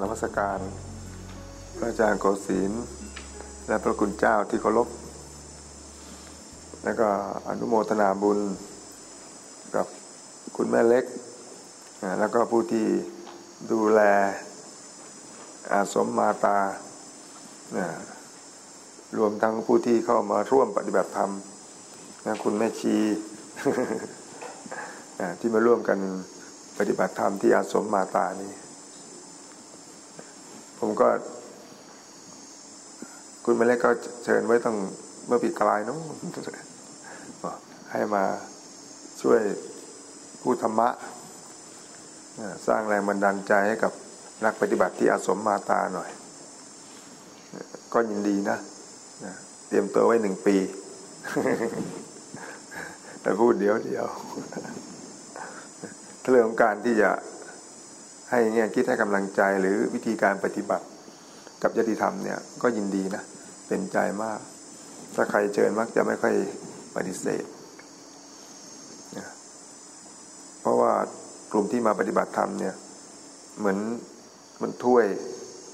นมัสการ พระอาจารย์โกศินและพระคุณเจ้าที่เคารพ แล้วก็อนุโมทนาบุญกับคุณแม่เล็ก แล้วก็ผู้ที่ดูแลอาสมมาตา รวมทั้งผู้ที่เข้ามาร่วมปฏิบัติธรรมนะคุณแม่ชีที่มาร่วมกันปฏิบัติธรรมที่อาสมมาตานี้ ผมก็ คุณแม่เล็กก็เชิญไว้ตั้งเมื่อปีกลายนู้นให้มาช่วยพูดธรรมะ สร้างแรงบันดาลใจให้กับนักปฏิบัติที่อาสมมาตาหน่อย ก็ยินดีนะ เตรียมตัวไว้หนึ่งปี แต่พูดเดียวเดียวเรื่องการที่จะ ให้เงี้ยคิดให้กำลังใจหรือวิธีการปฏิบัติกับยติธรรมเนี่ยก็ยินดีนะเป็นใจมาก ถ้าใครเชิญมักจะไม่ค่อยปฏิเสธเพราะว่ากลุ่มที่มาปฏิบัติธรรมเนี่ย เหมือนมันถ้วย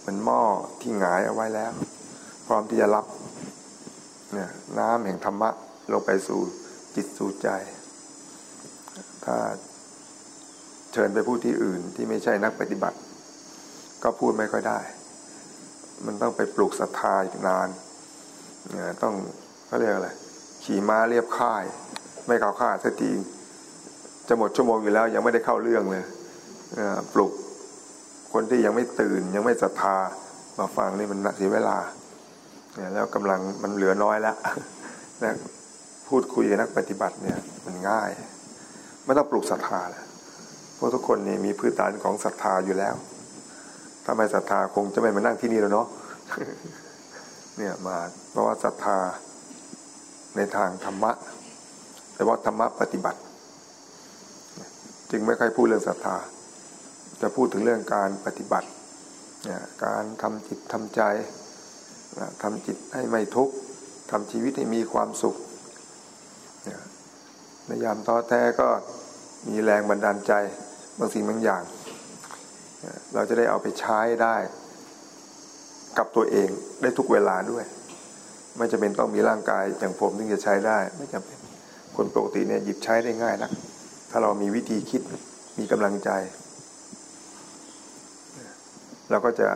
เหมือนหม้อที่หงายเอาไว้แล้ว พร้อมที่จะรับเนี่ยน้ำแห่งธรรมะลงไปสู่จิตสู่ใจ ถ้า ชิญไปพูดที่อื่นที่ไม่ใช่นักปฏิบัติ ก็พูดไม่ค่อยได้ มันต้องไปปลูกศรัทธาอีกนานต้องเขาเรียกอะไรขี่ม้าเรียบค่าย ไม่เข้าค่าสักทีจะหมดชั่วโมงอยู่แล้ว ยังไม่ได้เข้าเรื่องเลยปลุกคนที่ยังไม่ตื่น ยังไม่ศรัทธามาฟังนี่มันเสียเวลาแล้วกำลังมันเหลือน้อยแล้วนะพูดคุยกับนักปฏิบัติเนี่ย มันง่าย ไม่ต้องปลุกศรัทธาแล้วเพ ราะทุกคนนี่มีพื้นฐานของศรัทธาอยู่แล้ว ถ้าไม่ศรัทธาคงจะไม่มานั่งที่นี่แล้วเนาะ เนี่ยมาเพราะว่าศรัทธาในทางธรรมะแต่ว่าธรรมะปฏิบัติ จึงไม่ค่อยพูดเรื่องศรัทธา จะพูดถึงเรื่องการปฏิบัติ การทำจิตทำใจทำจิตให้ไม่ทุกข์ทำชีวิตให้มีความสุขในยามท้อแท้ก็มีแรงบันดาลใจ บางสิ่งบางอย่าง เราจะได้เอาไปใช้ได้กับตัวเองได้ทุกเวลาด้วย ไม่จะเป็นต้องมีร่างกายอย่างผมถึงจะใช้ได้ ไม่จำเป็นคนปกติเนี่ยหยิบใช้ได้ง่ายนะถ้าเรามีวิธีคิดมีกำลังใจ เราก็จะ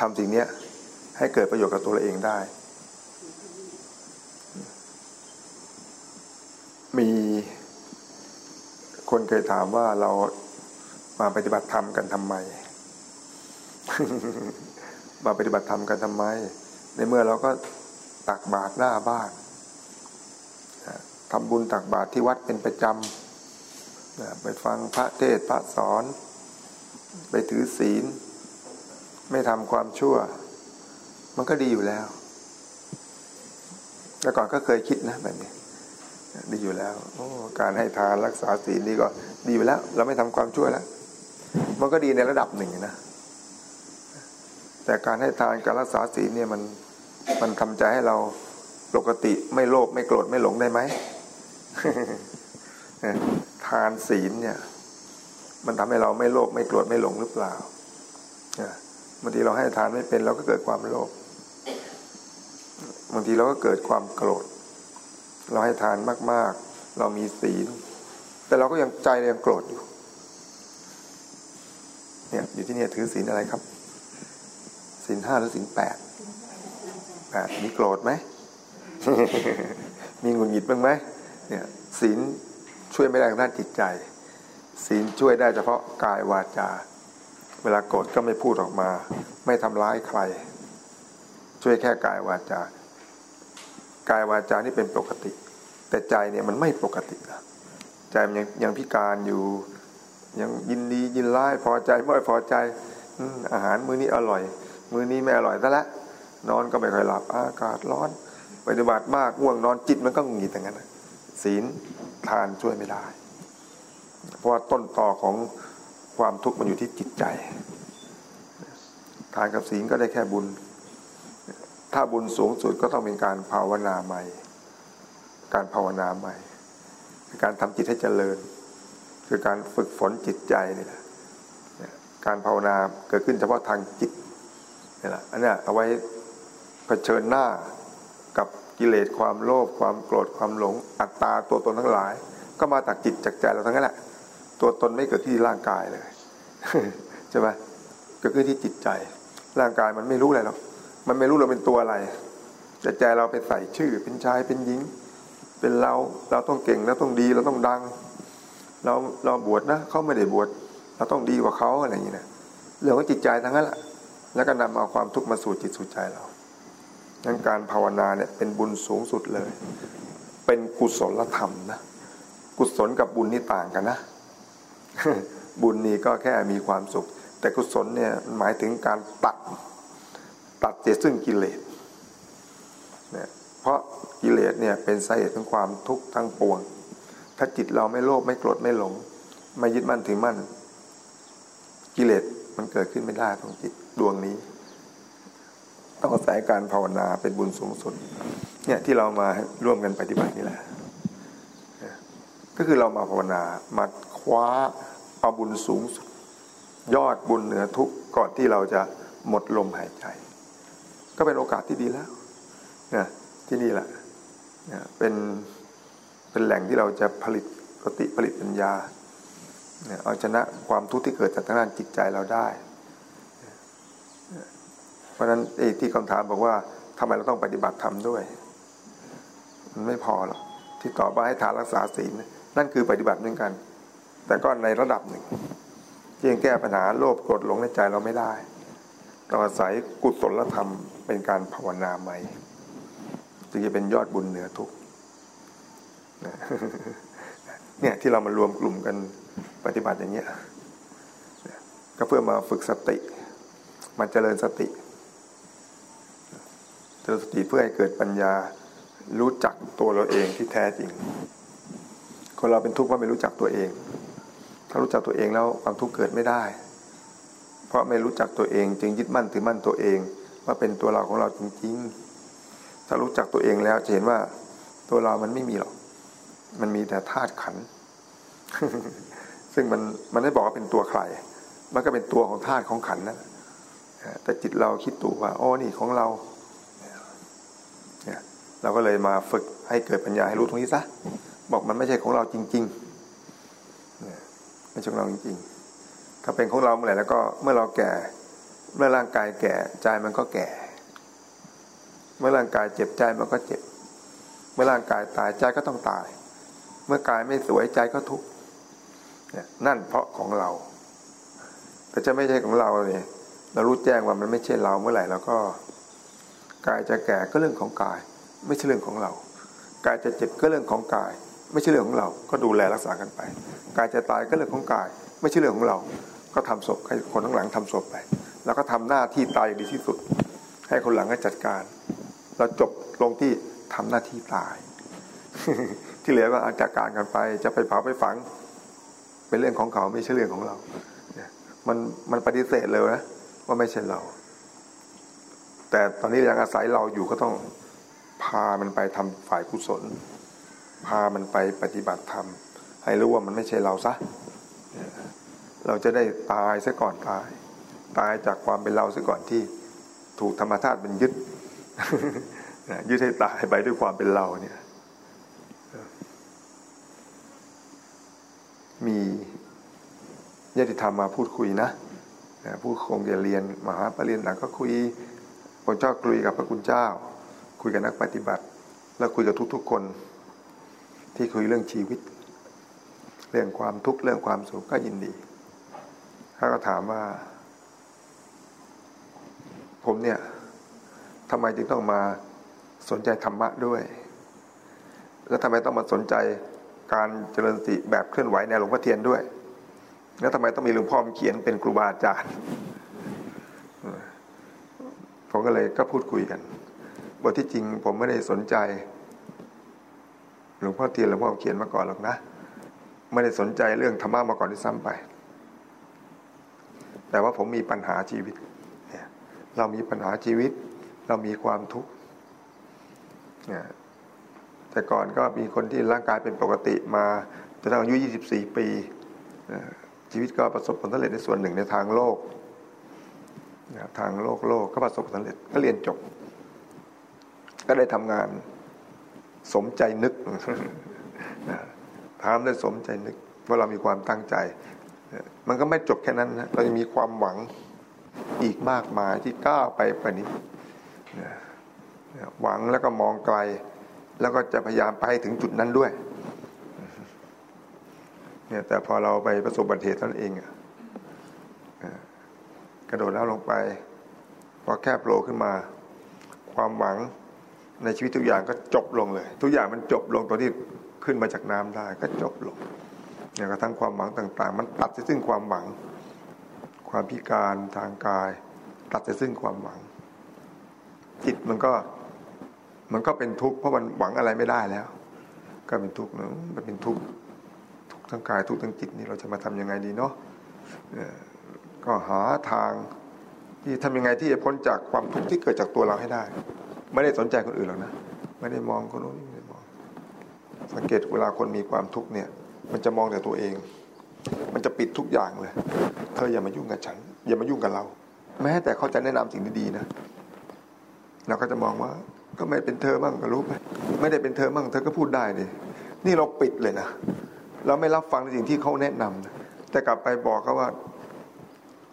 ทำสิ่งนี้ให้เกิดประโยชน์กับตัวเราเองได้ มีคนเคยถามว่าเรา มาปฏิบัติธรรมกันทำไม มาปฏิบัติธรรมกันทำไม ในเมื่อเราก็ตักบาตรหน้าบ้านทำบุญตักบาตรที่วัดเป็นประจำไปฟังพระเทศพระสอน ไปถือศีล ไม่ทำความชั่ว มันก็ดีอยู่แล้วแล้วก่อนก็เคยคิดนะแบบนี้ดีอยู่แล้วการให้ทานรักษาศีลนี่ก็ดีอยู่แล้ว เราไม่ทำความชั่วแล้ว มันก็ดีในระดับหนึ่งนะแต่การให้ทานการรักษาศีลเนี่ยมันมันทำใจให้เราปกติไม่โลภไม่โกรธไม่หลงได้ไหมทานศีลเนี่ย มันทำให้เราไม่โลภไม่โกรธไม่หลงหรือเปล่าบางทีเราให้ทานไม่เป็นเราก็เกิดความโลภบางทีเราก็เกิดความโกรธ เราให้ทานมาก ๆ เรามีศีล แต่เราก็ยังใจยังโกรธอยู่ เนี่ยอยู่ที่นี่ถือศีลอะไรครับศีลห้าหรือศีลแปดแปดมีโกรธไหม มีหงุดหงิดบ้างไหมเนี่ยศีลช่วยไม่ได้ทางด้านจิตใจศีลช่วยได้เฉพาะกายวาจา เวลาโกรธก็ไม่พูดออกมา ไม่ทำร้ายใคร ช่วยแค่กายวาจา กายวาจานี่เป็นปกติ แต่ใจเนี่ยมันไม่ปกตินะใจมันยังยังพิการอยู่ ยังยินดียินร้ายพอใจไม่พอใจอาหารมื้อนี้อร่อย มื้อนี้ไม่อร่อยซะแล้วนอนก็ไม่ค่อยหลับอากาศร้อนปฏิบัติมากง่วงนอนจิตมันก็งุนงิดอย่างนั้นศีลทานช่วยไม่ได้ เพราะว่าต้นต่อของความทุกข์มันอยู่ที่จิตใจ ทานกับศีลก็ได้แค่บุญ ถ้าบุญสูงสุดก็ต้องเป็นการภาวนาใหม่ การภาวนาใหม่ การทำจิตให้เจริญ คือการฝึกฝนจิตใจนี่แหละการภาวนาเกิดขึ้นเฉพาะทางจิตนี่แหละอันนี้เอาไว้เผชิญหน้ากับกิเลสความโลภความโกรธความหลงอัตตาตัวตนทั้งหลาย ก็มาจากจิตจากใจเราทั้งนั้นแหละตัวตนไม่เกิดที่ร่างกายเลยใช่ไหมเกิดขึ้นที่จิตใจ ร่างกายมันไม่รู้อะไรหรอกมันไม่รู้เราเป็นตัวอะไรแต่ใจเราไปใส่ชื่อเป็นชายเป็นหญิง เป็นเราเราต้องเก่งเราต้องดีเราต้องดัง เราเราบวชนะเขาไม่ได้บวชเราต้องดีกว่าเขาอะไรอย่างนี้นะเรื่องของจิตใจทั้งนั้นแหละแล้วก็นำเอาความทุกข์มาสู่จิตสู่ใจเราดังการภาวนาเนี่ยเป็นบุญสูงสุดเลย เป็นกุศลธรรมนะกุศลกับบุญนี่ต่างกันนะ บุญนี่ก็แค่มีความสุข แต่กุศลเนี่ยหมายถึงการตัดตัดเจซึ่งกิเลสเนี่ยเพราะกิเลสเนี่ยเป็นสาเหตุของความทุกข์ทั้งปวง ถ้าจิตเราไม่โลภไม่โกรธไม่หลง ไม่ยึดมั่นถือมั่น กิเลสมันเกิดขึ้นไม่ได้ตรงจิตดวงนี้ ต้องอาศัยการภาวนาเป็นบุญสูงสุด เนี่ยที่เรามาร่วมกันปฏิบัตินี่แหละก็คือเรามาภาวนามาคว้าเอาบุญสูงสุด ยอดบุญเหนือทุกก่อนที่เราจะหมดลมหายใจ ก็เป็นโอกาสที่ดีแล้วเนี่ยที่นี่แหละเนี่ยเป็น เป็นแหล่งที่เราจะผลิตสติผลิตปัญญาเอาชนะความทุกข์ที่เกิดจากทางด้านจิตใจเราได้ เพราะฉะนั้นไอ้ที่คำถามบอกว่าทำไมเราต้องปฏิบัติธรรมด้วย มันไม่พอหรอกที่ตอบว่าให้ทานรักษาศีลนั่นคือปฏิบัติเหมือนกัน แต่ก็ในระดับหนึ่งที่ยังแก้ปัญหาโลภโกรธหลงในใจเราไม่ได้ต้องอาศัยกุศลธรรมเป็นการภาวนาใหม่จึงจะเป็นยอดบุญเหนือทุกข์ เนี่ยที่เรามารวมกลุ่มกันปฏิบัติอย่างเงี้ยก็เพื่อมาฝึกสติ มันเจริญสติ เจริญสติเพื่อให้เกิดปัญญารู้จักตัวเราเองที่แท้จริง คนเราเป็นทุกข์เพราะไม่รู้จักตัวเอง ถ้ารู้จักตัวเองแล้วความทุกข์เกิดไม่ได้ เพราะไม่รู้จักตัวเอง จึงยึดมั่นถือมั่นตัวเอง ว่าเป็นตัวเราของเราจริงๆ ถ้ารู้จักตัวเองแล้วจะเห็นว่าตัวเรามันไม่มีหรอก มันมีแต่ธาตุขัน ซึ่งมันมันไม่บอกว่าเป็นตัวใคร มันก็เป็นตัวของธาตุของขันนั่นแต่จิตเราคิดตัวว่าอ๋อนี่ของเราเราก็เลยมาฝึกให้เกิดปัญญาให้รู้ตรงนี้ซะบอกมันไม่ใช่ของเราจริงๆไม่ใช่ของเราจริงๆ ถ้าเป็นของเราเมื่อไหร่แล้วก็เมื่อเราแก่ เมื่อร่างกายแก่ใจมันก็แก่ เมื่อร่างกายเจ็บใจมันก็เจ็บ เมื่อร่างกายตายใจก็ต้องตาย มื่อกายไม่สวยใจก็ทุกข์นั่นเพราะของเรา แต่จะไม่ใช่ของเราเนี่ยเรารู้แจ้งว่ามันไม่ใช่เราเมื่อไหร่แล้วก็ กายจะแก่ก็เรื่องของกาย ไม่ใช่เรื่องของเรา กายจะเจ็บก็เรื่องของกาย ไม่ใช่เรื่องของเรา ก็ดูแลรักษากันไป กายจะตายก็เรื่องของกาย ไม่ใช่เรื่องของเรา ก็ทำศพให้คนข้างหลังทำศพไป แล้วก็ทำหน้าที่ตายอย่างดีที่สุด ให้คนหลังก็จัดการ เราจบลงที่ทำหน้าที่ตาย ที่เหลือก็อาจัดการกันไป จะไปเผาไปฝัง เป็นเรื่องของเขาไม่ใช่เรื่องของเรามันมันปฏิเสธเลยนะว่าไม่ใช่เรา แต่ตอนนี้ยังอาศัยเราอยู่ก็ต้องพามันไปทำฝ่ายกุศล พามันไปปฏิบัติธรรมให้รู้ว่ามันไม่ใช่เราซะเราจะได้ตายซะก่อนตาย ตายจากความเป็นเราซะก่อนที่ถูกธรรมธาตุเป็นยึดยึดให้ตายไปด้วยความเป็นเราเนี่ย มีญาติธรรมมาพูดคุยนะผู้คงจะเรียนมหาปรริญญาก็คุยพระเจ้าคุยกับพระคุณเจ้า คุยกับนักปฏิบัติ แล้วคุยกับทุกๆคน ที่คุยเรื่องชีวิต เรื่องความทุกข์เรื่องความสุขก็ยินดีเขาก็ถามว่า ผมเนี่ยทำไมจึงต้องมาสนใจธรรมะด้วย แล้วทำไมต้องมาสนใจ การเจริญสติแบบเคลื่อนไหวในหลวงพ่อเทียนด้วย แล้วทำไมต้องมีหลวงพ่อมเขียนเป็นครูบาอาจารย์ผมก็เลยก็พูดคุยกันบทที่จริงผมไม่ได้สนใจ หลวงพ่อเทียนหลวงพ่อเขียนมาก่อนหรอกนะ ไม่ได้สนใจเรื่องธรรมะมาก่อนที่ซ้ำไป แต่ว่าผมมีปัญหาชีวิตเรามีปัญหาชีวิต เรามีความทุกข์ แต่ก่อนก็มีคนที่ร่างกายเป็นปกติมาจนถึงอายุ 24 ปีชีวิตก็ประสบผลสำเร็จในส่วนหนึ่งในทางโลกทางโลกโลกก็ประสบผลสำเร็จก็เรียนจบ ก็ได้ทำงานสมใจนึกทำได้สมใจนึกเพราเรามีความตั้งใจ มันก็ไม่จบแค่นั้นนะเราจะมีความหวังอีกมากมายที่ก้าวไปไปนี้หวังแล้วก็มองไกล แล้วก็จะพยายามไปถึงจุดนั้นด้วย เนี่ยแต่พอเราไปประสบบัติเหตุนั่นเองกระโดดแล้วลงไป พอแค่โผล่ขึ้นมา ความหวังในชีวิตทุกอย่างก็จบลงเลย ทุกอย่างมันจบลงตอนที่ขึ้นมาจากน้ำได้ก็จบลงอย่างกระทั่งความหวังต่าง ๆ มันตัดไปซึ่งความหวัง ความพิการทางกาย ตัดไปซึ่งความหวัง จิตมันก็ มันก็เป็นทุกข์เพราะมันหวังอะไรไม่ได้แล้ว ก็เป็นทุกข์นะมันเป็นทุกข์ทุกทั้งกายทุกทั้งจิตนี่เราจะมาทํำยังไงดีเนาะก็หาทางที่ทำยังไงที่จะพ้นจากความทุกข์ที่เกิดจากตัวเราให้ได้ ไม่ได้สนใจคนอื่นหรอกนะ ไม่ได้มองคนนู้นไม่ได้มอง สังเกตเวลาคนมีความทุกข์เนี่ย มันจะมองแต่ตัวเอง มันจะปิดทุกอย่างเลย เธออย่ามายุ่งกับฉัน อย่ามายุ่งกับเรา แม้แต่เขาจะแนะนำสิ่งดีๆนะเราก็จะมองว่า ก็ไม่เป็นเธอบ้างก็รู้ไปไม่ได้เป็นเธอบ้างเธอก็พูดได้ดินี่เราปิดเลยนะเราไม่รับฟังในสิ่งที่เขาแนะนำนะแต่กลับไปบอกเขาว่า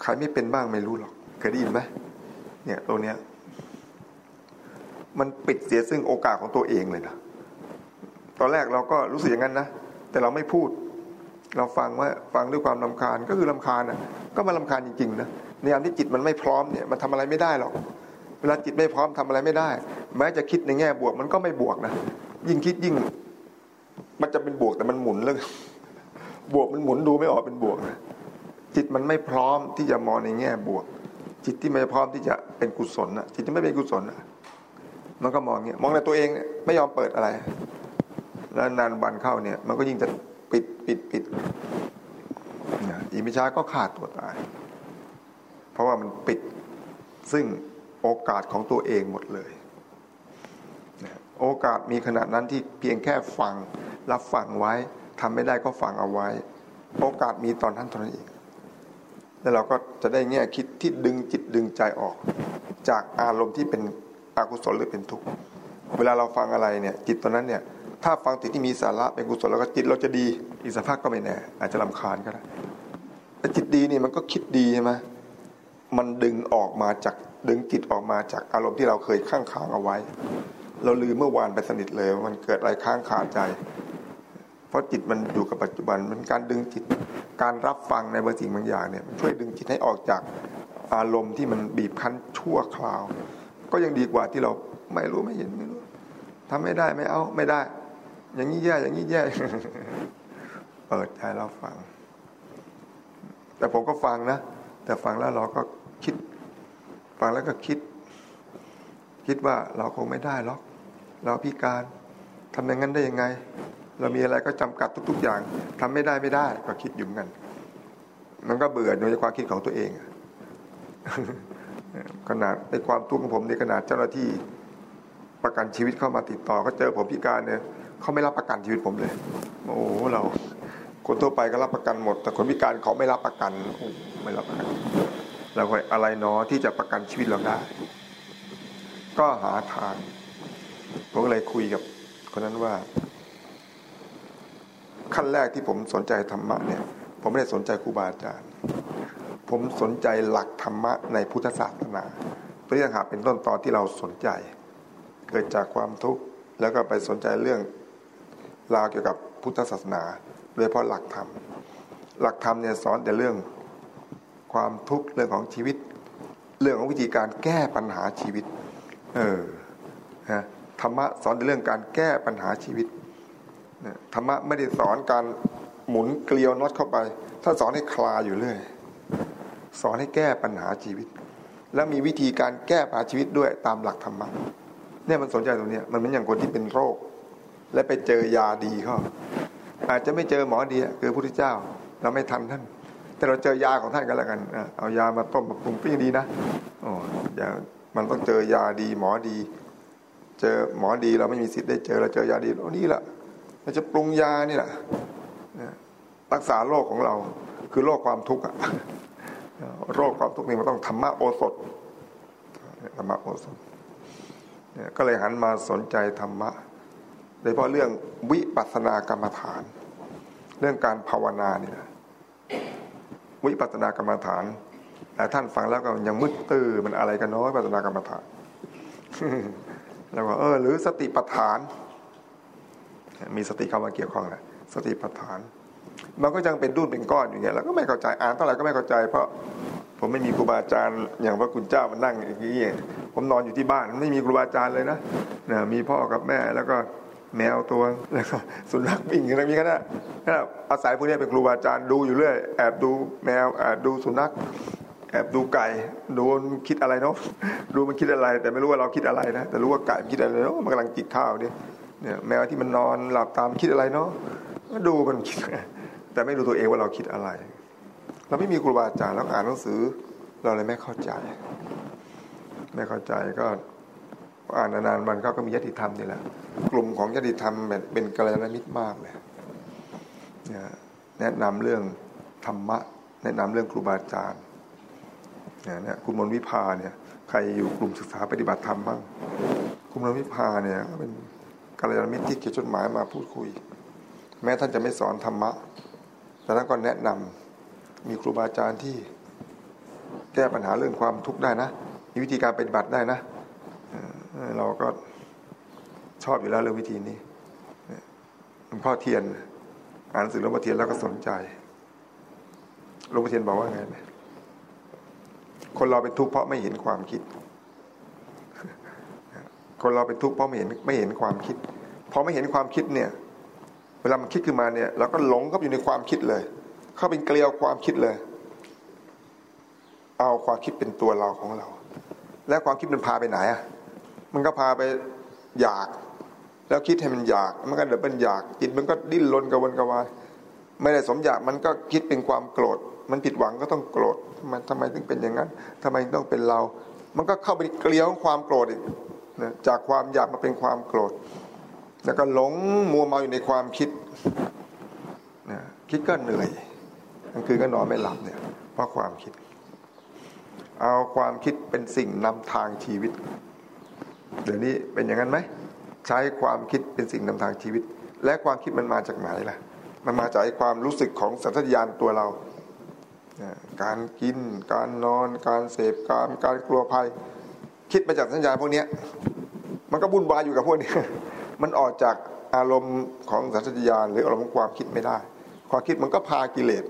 ใครไม่เป็นบ้างไม่รู้หรอกเคยได้ยินไหมเนี่ยตัวเนี้ย มันปิดเสียซึ่งโอกาสของตัวเองเลยนะตอนแรกเราก็รู้สึกอย่างนั้นนะแต่เราไม่พูด เราฟังว่าฟังด้วยความลาคาญก็คือลาคาญนะก็มาลาคาญจริงๆนะในยามที่จิตมันไม่พร้อมเนี่ยมันทำอะไรไม่ได้หรอก เวลาจิตไม่พร้อมทำอะไรไม่ได้ แม้จะคิดในแง่บวก มันก็ไม่บวกนะยิ่งคิดยิ่ง มันจะเป็นบวกแต่มันหมุนเลยบวกมันหมุนดูไม่ออกเป็นบวกจิตมันไม่พร้อมที่จะมองในแง่บวก จิตที่ไม่พร้อมที่จะเป็นกุศลนะจิตที่ไม่เป็นกุศลนะมันก็มองเงี้ยมองในตัวเองเนี่ยไม่ยอมเปิดอะไร แล้วนานวันเข้าเนี่ย มันก็ยิ่งจะปิดปิดปิดอีมิชาก็ขาดตัวตาย เพราะว่ามันปิดซึ่ง โอกาสของตัวเองหมดเลยโอกาสมีขนาดนั้นที่เพียงแค่ฟังรับฟังไว้ทำไม่ได้ก็ฟังเอาไว้ โอกาสมีตอนนั้นเท่านั้นเองแล้วเราก็จะได้แง่คิดที่ดึงจิตดึงใจออก จากอารมณ์ที่เป็นอกุศลหรือเป็นทุกข์เวลาเราฟังอะไรเนี่ย จิตตอนนั้นเนี่ยถ้าฟังติที่มีสาระเป็นกุศลแล้วก็จิตเราจะดีอีกสักพักก็ไม่แน่ อาจจะลาคาญก็ได้แต่จิตดีนี่มันก็คิดดีใช่ไหมมันดึงออกมาจาก ดึงจิตออกมาจากอารมณ์ที่เราเคยข้างค้างเอาไว้ เราลืมเมื่อวานไปสนิทเลยมันเกิดอะไรค้างคาใจ เพราะจิตมันอยู่กับปัจจุบันมันการดึงจิตการรับฟังในบางสิ่งบางอย่างเนี่ยช่วยดึงจิตให้ออกจากอารมณ์ที่มันบีบคั้นชั่วคราว ก็ยังดีกว่าที่เราไม่รู้ไม่เห็นไม่รู้ทำไม่ได้ไม่เอาไม่ได้ อย่างนี้แย่อย่างนี้แย่เปิดใจเราฟัง แต่ผมก็ฟังนะ แต่ฟังแล้วเราก็ ฟังแล้วก็คิด คิดว่าเราคงไม่ได้หรอก เราพิการทำอย่างนั้นได้ยังไง เรามีอะไรก็จำกัดทุก ๆ อย่างทำไม่ได้ไม่ได้ก็คิดอยู่กัน มันก็เบื่อโดยความคิดของตัวเองขนาดในความทุกข์ของผมในขนาดเจ้าหน้าที่ประกันชีวิตเข้ามาติดต่อก็เจอผมพิการเนี่ยเขาไม่รับประกันชีวิตผมเลย โอ้เราคนทั่วไปก็รับประกันหมด แต่คนพิการเขาไม่รับประกันไม่รับประกัน เราคอยอะไรเนาะที่จะประกันชีวิตเราได้ ก็หาทางผมเลยคุยกับคนนั้นว่า ขั้นแรกที่ผมสนใจธรรมะเนี่ย ผมไม่ได้สนใจครูบาอาจารย์ ผมสนใจหลักธรรมะในพุทธศาสนาเพื่อหาเป็นต้นตอนที่เราสนใจ เกิดจากความทุกข์แล้วก็ไปสนใจเรื่องราวเกี่ยวกับพุทธศาสนาโดยเฉพาะหลักธรรม หลักธรรมเนี่ยสอนแต่เรื่อง ความทุกข์เรื่องของชีวิต เรื่องของวิธีการแก้ปัญหาชีวิต เออฮะธรรมะสอนเรื่องการแก้ปัญหาชีวิตธรรมะไม่ได้สอนการหมุนเกลียวน็อตเข้าไป ถ้าสอนให้คลาอยู่เรื่อยสอนให้แก้ปัญหาชีวิต แล้วมีวิธีการแก้ปัญหาชีวิตด้วยตามหลักธรรมะเนี่ยมันสนใจตรงนี้มันเหมือนอย่างคนที่เป็นโรค และไปเจอยาดีเขาอาจจะไม่เจอหมอดีคือพระพุทธเจ้า เราไม่ทันท่าน แต่เราเจอยาของท่านกันแล้วกันเอายามาต้มมาปรุงปิ้งดีนะโอ้ยามันต้องเจอยาดี หมอดี เจอหมอดีเราไม่มีสิทธิ์ได้เจอเราเจอยาดีโอ้นี่แหละเราจะปรุงยานี่แหละรักษาโรคของเรา คือโรคความทุกข์อะโรคความทุกข์นี่มันต้องธรรมะโอสถธรรมะโอสถก็เลยหันมาสนใจธรรมะโดยเฉพาะเรื่องวิปัสสนากรรมฐาน เรื่องการภาวนาเนี่ย วิปัสสนากรรมฐานแต่ท่านฟังแล้วก็ยังมืดตื้อมันอะไรกันน้อยปัสสนากรรมฐานแล้วก็เออ หรือสติปัฏฐาน มีสติเข้ามาเกี่ยวข้องแหละสติปัฏฐาน มันก็ยังเป็นดุนเป็นก้อนอยู่เงี้ยแล้วก็ไม่เข้าใจอ่านเท่าไหร่ก็ไม่เข้าใจ เพราะผมไม่มีครูบาอาจารย์อย่างพระคุณเจ้ามานั่งอย่างนี้ผมนอนอยู่ที่บ้านไม่มีครูบาอาจารย์เลยนะนี่ยมีพ่อกับแม่แล้วก็ แมวตัวแล้วก็สุนัขวิ่งอะไรมีกันนะอาศัยพวกนี้เป็นครูบาอาจารย์ดูอยู่เรื่อยแอบดูแมวแอบดูสุนัขแอบดูไก่ดูมันคิดอะไรเนาะดูมันคิดอะไร แต่ไม่รู้ว่าเราคิดอะไรนะแต่รู้ว่าไก่มันคิดอะไรเนาะมันกำลังจิกข้าวเนี่ยเนี่ยแมวที่มันนอนหลับตามคิดอะไรเนาะก็ดูมันคิด แต่ไม่รู้ตัวเองว่าเราคิดอะไร เราไม่มีครูบาอาจารย์เราอ่านหนังสือ เราเลยไม่เข้าใจ ไม่เข้าใจก็ อ่านนานๆมันเขาก็มียติธรรมนี่แหละกลุ่มของยติธรรมเป็นกัลยาณมิตรมากเลยแนะนำเรื่องธรรมะ แนะนำเรื่องครูบาอาจารย์เนี่ยคุณมนวิภาเนี่ย ใครอยู่กลุ่มศึกษาปฏิบัติธรรมบ้างคุณมนวิภาเนี่ยเป็นกัลยาณมิตรที่เขียนจดหมายมาพูดคุย แม้ท่านจะไม่สอนธรรมะ แต่ท่านก็แนะนำมีครูบาอาจารย์ที่แก้ปัญหาเรื่องความทุกข์ได้นะมีวิธีการปฏิบัติได้นะ เราก็ชอบอยู่แล้วเรื่องวิธีนี้หลวงพ่อเทียน อ่านสือหลวงพ่อเทียนแล้วก็สนใจหลวงพ่อเทียนบอกว่าไงไหมคนเราเป็นทุกข์เพราะไม่เห็นความคิด คนเราเป็นทุกข์เพราะไม่เห็นไม่เห็นความคิดพอไม่เห็นความคิดเนี่ย เวลามันคิดขึ้นมาเนี่ยเราก็หลงเข้าอยู่ในความคิดเลย เข้าเป็นเกลียวความคิดเลย เอาความคิดเป็นตัวเราของเรา และความคิดมันพาไปไหนอะ มันก็พาไปอยาก แล้วคิดให้มันอยาก มันก็เดือดเป็นอยากจิตมันก็ดิ้นรนกระวนกระวายไม่ได้สมอยากมันก็คิดเป็นความโกรธ มันผิดหวังก็ต้องโกรธมันทำไมถึงเป็นอย่างนั้นทำไมต้องเป็นเรา มันก็เข้าไปเกลียวความโกรธอีกจากความอยากมาเป็นความโกรธ แล้วก็หลงมัวเมาอยู่ในความคิดคิดก็เหนื่อยกลางคืนก็นอนไม่หลับเนี่ยเพราะความคิด เอาความคิดเป็นสิ่งนำทางชีวิต เดี๋ยวนี้เป็นอย่างนั้นไหมใช้ความคิดเป็นสิ่งนำทางชีวิต และความคิดมันมาจากไหนล่ะ มันมาจากความรู้สึกของสัญชาตญาณตัวเรา การกิน การนอน การเสพการการกลัวภัย คิดมาจากสัญญาณพวกนี้มันก็บุญวายอยู่กับพวกนี้มันออกจากอารมณ์ของสัญชาตญาณหรืออารมณ์ของความคิดไม่ได้ ความคิดมันก็พากิเลส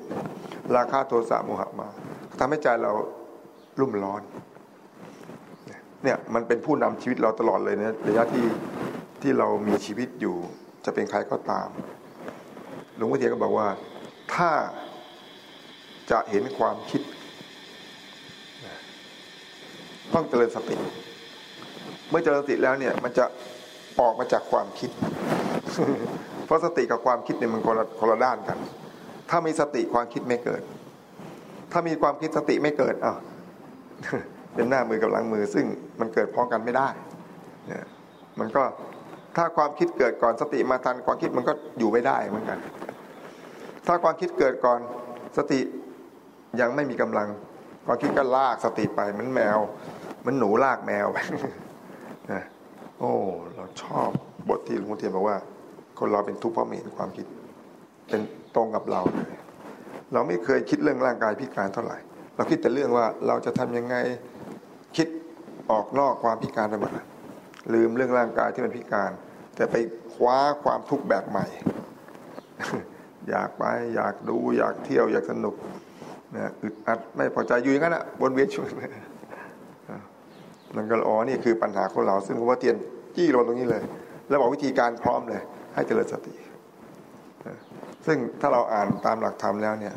ราคะโทสะโมหะมาทำให้ใจเรารุ่มร้อน เนี่ยมันเป็นผู้นำชีวิตเราตลอดเลยนะระยะที่ที่เรามีชีวิตอยู่ จะเป็นใครก็ตามหลวงพ่อเทียนก็บอกว่าถ้าจะเห็นความคิด ต้องเจริญสติ เมื่อเจริญสติแล้วเนี่ย มันจะออกมาจากความคิด เพราะสติกับความคิดเนี่ยมันคนละคนละด้านกัน ถ้ามีสติความคิดไม่เกิด ถ้ามีความคิดสติไม่เกิดอะ เป็นหน้ามือกับหลังมือ ซึ่งมันเกิดพร้อมกันไม่ได้เนี่ยมันก็ถ้าความคิดเกิดก่อนสติมาทันความคิดมันก็อยู่ไม่ได้เหมือนกัน ถ้าความคิดเกิดก่อนสติยังไม่มีกำลัง ความคิดก็ลากสติไปเหมือนแมวเหมือนหนูลากแมวไปนะโอ้เราชอบบทที่หลวงพ่อเทียนบอกว่า คนเราเป็นทุกข์เพราะม่เห็นความคิด เป็นตรงกับเราเลยเราไม่เคยคิดเรื่องร่างกายพิการเท่าไหร่ เราคิดแต่เรื่องว่าเราจะทำยังไง ออกนอกความพิการไปหมดลืมเรื่องร่างกายที่มันพิการ แต่ไปคว้าความทุกข์แบบใหม่ อยากไปอยากดู อยากเที่ยวอยากสนุกนะอึดอัดไม่พอใจอยู่อย่างนั้นอะบนเวียนชวนนั่นก็อ๋อนี่คือปัญหาของเรา ซึ่งผมว่าเตียนจี้ลงตรงนี้เลย แล้วบอกวิธีการพร้อมเลย ให้เจริญสติซึ่งถ้าเราอ่านตามหลักธรรมแล้วเนี่ย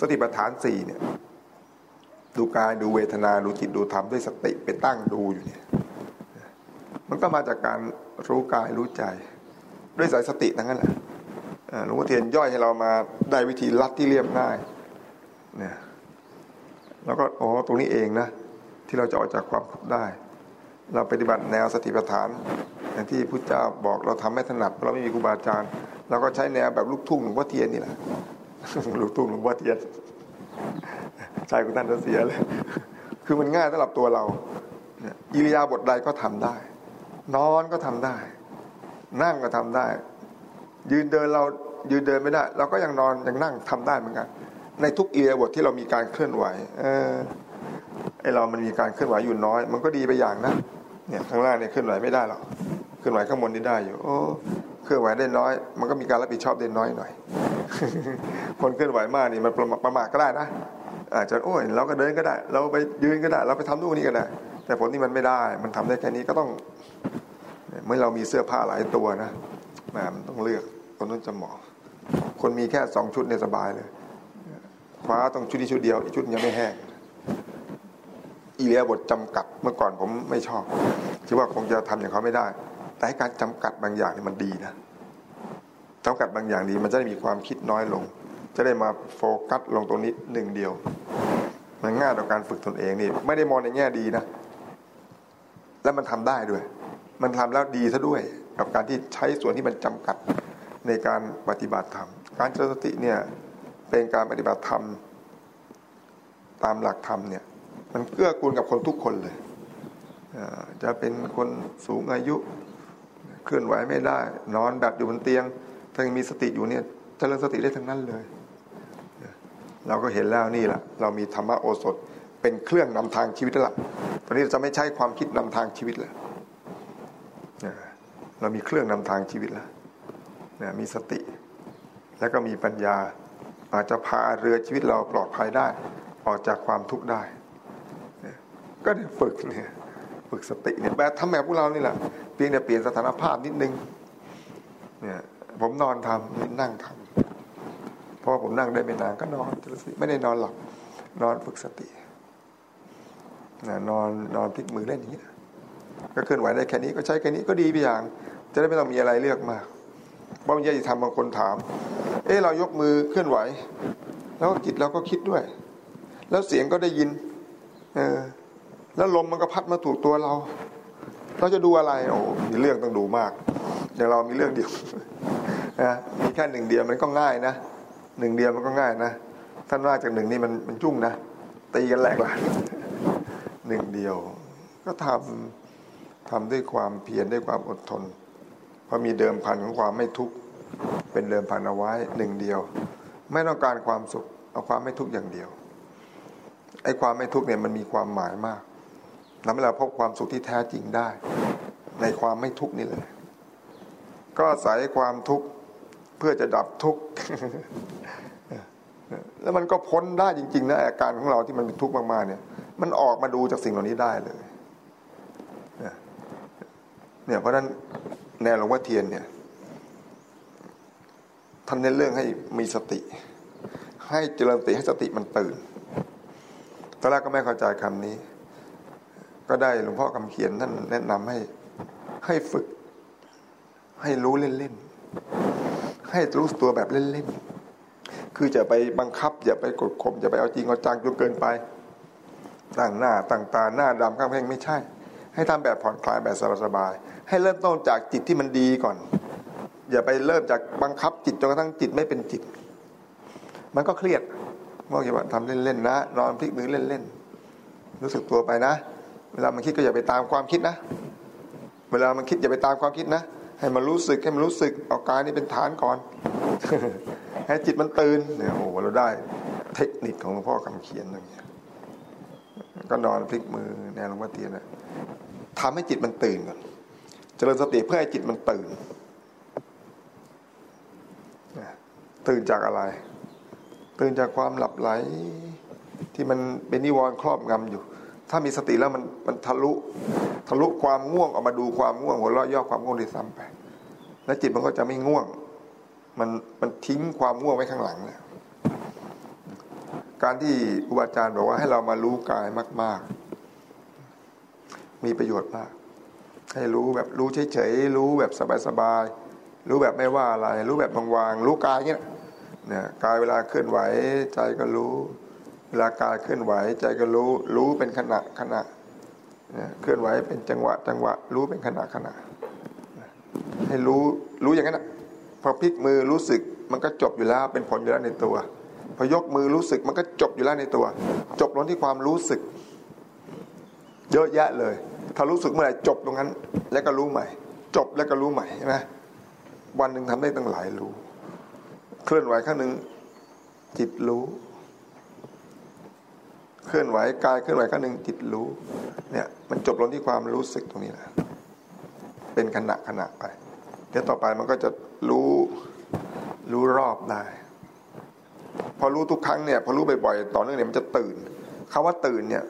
สติปัฏฐานสี่เนี่ย ดูกายดูเวทนาดูจิตดูธรรมด้วยสติไปตั้งดูอยู่เนี่ย มันก็มาจากการรู้กายรู้ใจ ด้วยสายสติทั้งนั้นแหละหลวงพ่อเทียนย่อยให้เรามาได้วิธีลัดที่เรียบง่ายเนี่ยแล้วก็อ๋อตรงนี้เองนะ ที่เราจะออกจากความทุกข์ได้ เราปฏิบัติแนวสติปัฏฐาน อย่างที่พุทธเจ้าบอกเราทำไม่ถนัดเราไม่มีครูบาอาจารย์เราก็ใช้แนวแบบลูกทุ่งหลวงพ่อเทียนนี่แหละลูกตุ้งหลวงพ่อเทียน ชายคุณท่านจะเสียเลย คือมันง่ายสำหรับตัวเราอิริยาบถใดก็ทำได้ นอนก็ทำได้ นั่งก็ทำได้ ยืนเดินเรายืนเดินไม่ได้ เราก็ยังนอนยังนั่งทำได้เหมือนกัน ในทุกอิริยาบถที่เรามีการเคลื่อนไหว เออไอเรามันมีการเคลื่อนไหวอยู่น้อย มันก็ดีไปอย่างนะเนี่ยข้างล่างเนี่ยเคลื่อนไหวไม่ได้หรอกเคลื่อนไหวข้างบนนี่ได้อยู่ โอ้เคลื่อนไหวได้น้อย มันก็มีการรับผิดชอบได้น้อยหน่อย คนเคลื่อนไหวมากนี่มันประมาทก็ได้นะอาจจะโอ้ยเราก็เดินก็ได้ เราไปยืนก็ได้ เราไปทำนู่นนี่ก็ได้ แต่ผลที่มันไม่ได้ มันทำได้แค่นี้ก็ต้อง เมื่อเรามีเสื้อผ้าหลายตัวนะแหมมันต้องเลือกคนนู้นจะเหมาะคนมีแค่สองชุดเนี่ยสบายเลยคว้าต้องชุดที่ชุดเดียวอีกชุดยังไม่แห้งอีเลียบทจำกัดเมื่อก่อนผมไม่ชอบคิดว่าคงจะทำอย่างเขาไม่ได้ แต่การจำกัดบางอย่างนี่มันดีนะ จำกัดบางอย่างดี มันจะได้มีความคิดน้อยลง จะได้มาโฟกัสลงตรงนี้หนึ่งเดียว มันง่ายต่อการฝึกตนเองนี่ ไม่ได้มองในแง่ดีนะ แล้วมันทำได้ด้วย มันทำแล้วดีซะด้วย กับการที่ใช้ส่วนที่มันจำกัดในการปฏิบัติธรรม การเจริญสติเนี่ยเป็นการปฏิบัติธรรมตามหลักธรรมเนี่ย มันเกื้อกูลกับคนทุกคนเลยจะเป็นคนสูงอายุ เคลื่อนไหวไม่ได้ นอนแบบอยู่บนเตียง ถ้ายังมีสติอยู่เนี่ยเจริญสติได้ทั้งนั้นเลย เราก็เห็นแล้วนี่แหละเรามีธรรมโอสถเป็นเครื่องนำทางชีวิตแล้วตอนนี้เราจะไม่ใช้ความคิดนำทางชีวิตแล้วเรามีเครื่องนำทางชีวิตแล้วมีสติ แล้วก็มีปัญญา อาจจะพาเรือชีวิตเราปลอดภัยได้ ออกจากความทุกข์ได้ ก็ได้ฝึกเนี่ยฝึกสติเนี่ยแบบทำแบบพวกเรานี่แหละเพียงแต่เปลี่ยนสถานภาพนิดนึงเนี่ย ผมนอนทำนั่งทำเพราะผมนั่งได้ไม่นานก็นอนสติไม่ได้นอนหลับ นอนฝึกสตินอนนอนพลิกมือเล่นอย่างนี้ก็เคลื่อนไหวได้แค่นี้ก็ใช้แค่นี้ก็ดีไปอย่าง จะได้ไม่ต้องมีอะไรเลือกมากบางทีทำบางคนถาม เออเรายกมือเคลื่อนไหว แล้วจิตเราก็คิดด้วย แล้วเสียงก็ได้ยิน เออ แล้วลมมันก็พัดมาถูกตัวเรา เราจะดูอะไร โอ้มีเรื่องต้องดูมากอย่างเรามีเรื่องเดียว นะมีแค่หนึ่งเดียวมันก็ง่ายนะหนึ่งเดียวมันก็ง่ายนะท่านว่าจากหนึ่งนี่มันมันจุ้งนะตีกันแหลกละหนึ่งเดียว ก็ทำทำด้วยความเพียรด้วยความอดทน เพราะมีเดิมพันของความไม่ทุกข์เป็นเดิมพันเอาไว้หนึ่งเดียว ไม่ต้องการความสุขเอาความไม่ทุกข์อย่างเดียวไอ้ความไม่ทุกข์เนี่ยมันมีความหมายมากทำให้เราพบความสุขที่แท้จริงได้ ในความไม่ทุกข์นี่เลยก็อาศัยความทุกข์ เพื่อจะดับทุกข์แล้วมันก็พ้นได้จริง ๆ นะอาการของเราที่มันเป็นทุกข์มากๆเนี่ย มันออกมาดูจากสิ่งเหล่านี้ได้เลยเนี่ยเพราะนั้นแนวหลวงพ่อเทียนเนี่ยท่านเน้นเรื่องให้มีสติ ให้เจริญสติให้สติมันตื่นตอนแรกก็ไม่เข้าใจคำนี้ ก็ได้หลวงพ่อคำเขียนท่านแนะนำให้ให้ฝึก ให้รู้เล่นๆ ให้รู้ตัวแบบเล่นๆ คือจะไปบังคับ อย่าไปกดข่มอย่าไปเอาจริงเอาจังจนเกินไปตั้งหน้าตั้งตาหน้าดำข้างแพงไม่ใช่ ให้ทำแบบผ่อนคลายแบบสบายๆให้เริ่มต้นจากจิตที่มันดีก่อน อย่าไปเริ่มจากบังคับจิตจนกระทั่งจิตไม่เป็นจิต มันก็เครียดเมื่อกี้ว่าทำเล่นๆนะนอนพลิกมือเล่นๆรู้สึกตัวไปนะ เวลามันคิดก็อย่าไปตามความคิดนะ เวลามันคิดอย่าไปตามความคิดนะ ให้มันรู้สึกให้มันรู้สึกเอากายนี่เป็นฐานก่อน ให้จิตมันตื่นเนี่ยโอ้โหเราได้เทคนิคของหลวงพ่อคำเขียนอย่างเงี้ยก็นอนพลิกมือแนวหลวงพ่อเตียนนะทำให้จิตมันตื่นก่อนเจริญสติเพื่อให้จิตมันตื่นตื่นจากอะไร ตื่นจากความหลับไหลที่มันเป็นนิวรณ์ครอบงำอยู่ ถ้ามีสติแล้วมันมันทะลุทะลุความง่วงออกมาดูความง่วงหัวเราะย่อความง่วงได้ซ้ำไป แล้วจิตมันก็จะไม่ง่วง มันมันทิ้งความง่วงไว้ข้างหลังแล้วการที่อุบาจารย์บอกว่าให้เรามารู้กายมาก ๆ มีประโยชน์มาก ให้รู้แบบรู้เฉยๆรู้แบบสบายๆรู้แบบไม่ว่าอะไร รู้แบบวางๆรู้กายเงี้ยเนี่ยกายเวลาเคลื่อนไหวใจก็รู้ เวลากายเคลื่อนไหวใจก็รู้รู้เป็นขณะขณะเคลื่อนไหวเป็นจังหวะจังหวะ รู้เป็นขณะขณะให้รู้รู้อย่างนั้นพอพลิกมือรู้สึกมันก็จบอยู่แล้วเป็นผลอยู่แล้วในตัว พอยกมือรู้สึกมันก็จบอยู่แล้วในตัว จบลงที่ความรู้สึก เยอะแยะเลย ถ้ารู้สึกเมื่อไหร่จบตรงนั้น แล้วก็รู้ใหม่ จบแล้วก็รู้ใหม่ใช่ไหมวันหนึ่งทำได้ตั้งหลายรู้ เคลื่อนไหวข้างหนึ่งจิตรู้ เคลื่อนไหวกายเคลื่อนไหวข้างหนึ่งจิตรู้ เนี่ย มันจบลงที่ความรู้สึกตรงนี้แหละเป็นขณะขณะไป เดี๋ยวต่อไปมันก็จะรู้รู้รอบได้ พอรู้ทุกครั้งเนี่ย พอรู้บ่อยๆต่อเนื่องเนี่ยมันจะตื่นคาว่าตื่นเนี่ย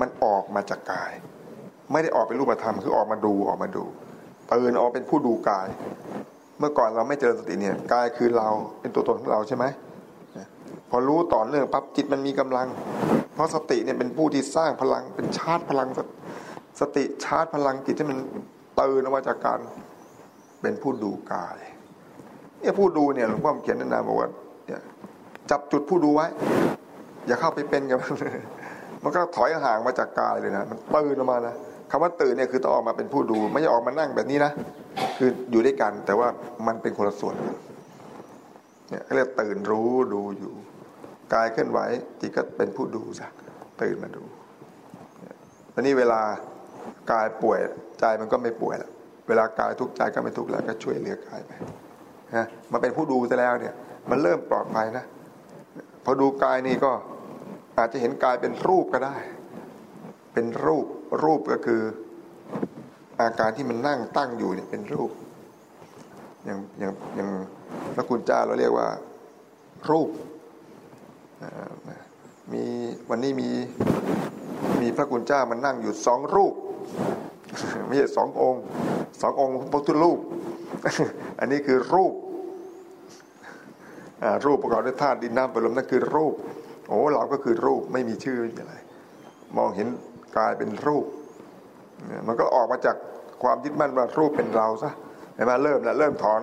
มันออกมาจากกาย ไม่ได้ออกเป็นรูปธรรมคือออกมาดูออกมาดูตื่นออกเป็นผู้ดูกาย เมื่อก่อนเราไม่เจริญสติเนี่ยกายคือเราเป็นตัวตนของเราใช่ไหม พอรู้ต่อเนื่องปั๊บจิตมันมีกำลัง เพราะสติเนี่ยเป็นผู้ที่สร้างพลังเป็นชาร์จพลัง สติชาร์จพลังจิตที่มันตื่นออกมาจากการเป็นผู้ดูกายเนี่ยผู้ดูเนี่ยหลวงพ่อเขียนในนาบอกว่าเนี่ยจับจุดผู้ดูไว้ อย่าเข้าไปเป็นกับมันมันก็ถอยห่างมาจากกายเลยนะมันตื่นออกมานะคำว่าตื่นเนี่ยคือต้องออกมาเป็นผู้ดู ไม่ใช่ออกมานั่งแบบนี้นะคืออยู่ด้วยกันแต่ว่ามันเป็นคนละส่วนกันเนี่ยเรียกตื่นรู้ดูอยู่ กายเคลื่อนไหวจิตก็เป็นผู้ดูซะตื่นมาดูตอนนี้เวลากายป่วยใจมันก็ไม่ป่วยแล้วเวลากายทุกข์ใจก็ไม่ทุกข์แล้วก็ช่วยเหลือกายไปนะมาเป็นผู้ดูซะแล้วเนี่ย มันเริ่มปลอดภัยนะพอดูกายนี่ก็อาจจะเห็นกายเป็นรูปก็ได้ เป็นรูปรูปก็คือ อาการที่มันนั่งตั้งอยู่เนี่ยเป็นรูป อย่างอย่างอย่างพระคุณเจ้าเราเรียกว่า รูป มีวันนี้มีมีพระคุณเจ้ามันนั่งอยู่สองรูป ไม่ใช่สององค์สององค์พระพุทธรูปอันนี้คือรูปรูปประกอบด้วยธาตุดินน้ำไฟลมนั่นคือรูปโอ้เราก็คือรูปไม่มีชื่ออะไร มองเห็นกายเป็นรูป มันก็ออกมาจากความยึดมั่นว่ารูปเป็นเราซะเห็นไหมเริ่มแล้วเริ่มถอน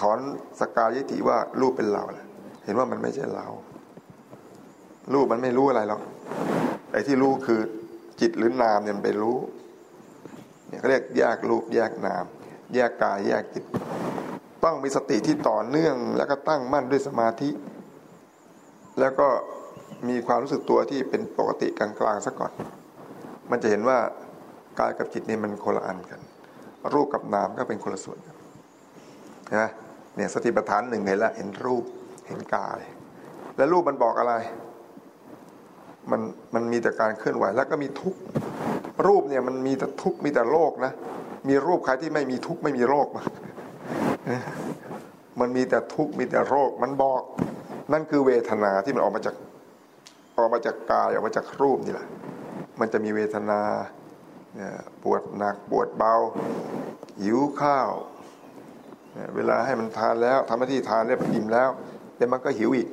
ถอนสกายยิติว่ารูปเป็นเราแล้วเห็นว่ามันไม่ใช่เรา รูปมันไม่รู้อะไรหรอกไอ้ที่รู้คือจิตหรือนามเนี่ยมันไปรู้เนี่ยเขาเรียกแยกรูปแยกนาม แยกกายแยกจิต ต้องมีสติที่ต่อเนื่อง แล้วก็ตั้งมั่นด้วยสมาธิ แล้วก็มีความรู้สึกตัวที่เป็นปกติกลางๆซะก่อน มันจะเห็นว่ากายกับจิตนี่มันคนละอันกัน รูปกับนามก็เป็นคนละส่วนกันนะเนี่ยสติปัฏฐานหนึ่งเห็นล้วเห็นรูปเห็นกาย แล้วรูปมันบอกอะไร มันมันมีแต่การเคลื่อนไหว แล้วก็มีทุกรูปเนี่ยมันมีแต่ทุกมีแต่โลกนะมีรูปใครที่ไม่มีทุกไม่มีโรคมามันมีแต่ทุกมีแต่โรค มันบอก นั่นคือเวทนาที่มันออกมาจากออกมาจากกายออกมาจากรูปนี่แหละ มันจะมีเวทนาปวดหนักปวดเบาหิวข้าว เวลาให้มันทานแล้วทำหน้าที่ทานเรียบอิ่มแล้วเดี๋ยวมันก็หิวอีก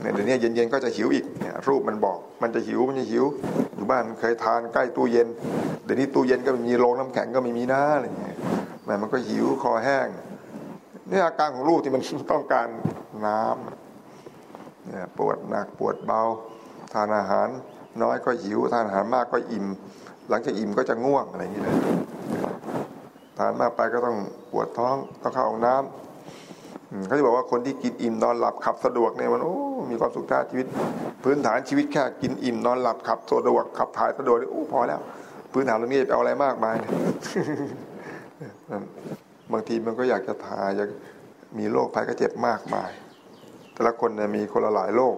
เนี่ยเดี๋ยวนี้เย็นๆก็จะหิวอีกเนี่ยรูปมันบอกมันจะหิวมันจะหิว อยู่บ้านเคยทานใกล้ตู้เย็น เดี๋ยวนี้ตู้เย็นก็ไม่มีโรงน้ำแข็งก็ไม่มีน้าอะไรเงี้ยแม่มันก็หิวคอแห้งนี่อาการของลูกที่มันต้องการน้ำเนี่ยปวดหนักปวดเบา ทานอาหารน้อยก็หิว ทานอาหารมากก็อิ่ม หลังจากอิ่มก็จะง่วงอะไรอย่างนี้เลยทานมากไปก็ต้องปวดท้องต้องเข้าห้องน้ำ เขาจะบอกว่าคนที่กินอิ่มนอนหลับขับสะดวกเนี่ยมันโอ้มีความสุขท่าชีวิต พื้นฐานชีวิตแค่กินอิ่มนอนหลับขับสะดวกขับถ่ายสะดวกโอ้พอแล้ว พื้นฐานตรงนี้จะเอาอะไรมากมายบางทีมันก็อยากจะทายอยากมีโรคภัยก็เจ็บมากมาย แต่ละคนเนี่ยมีคนละหลายโรค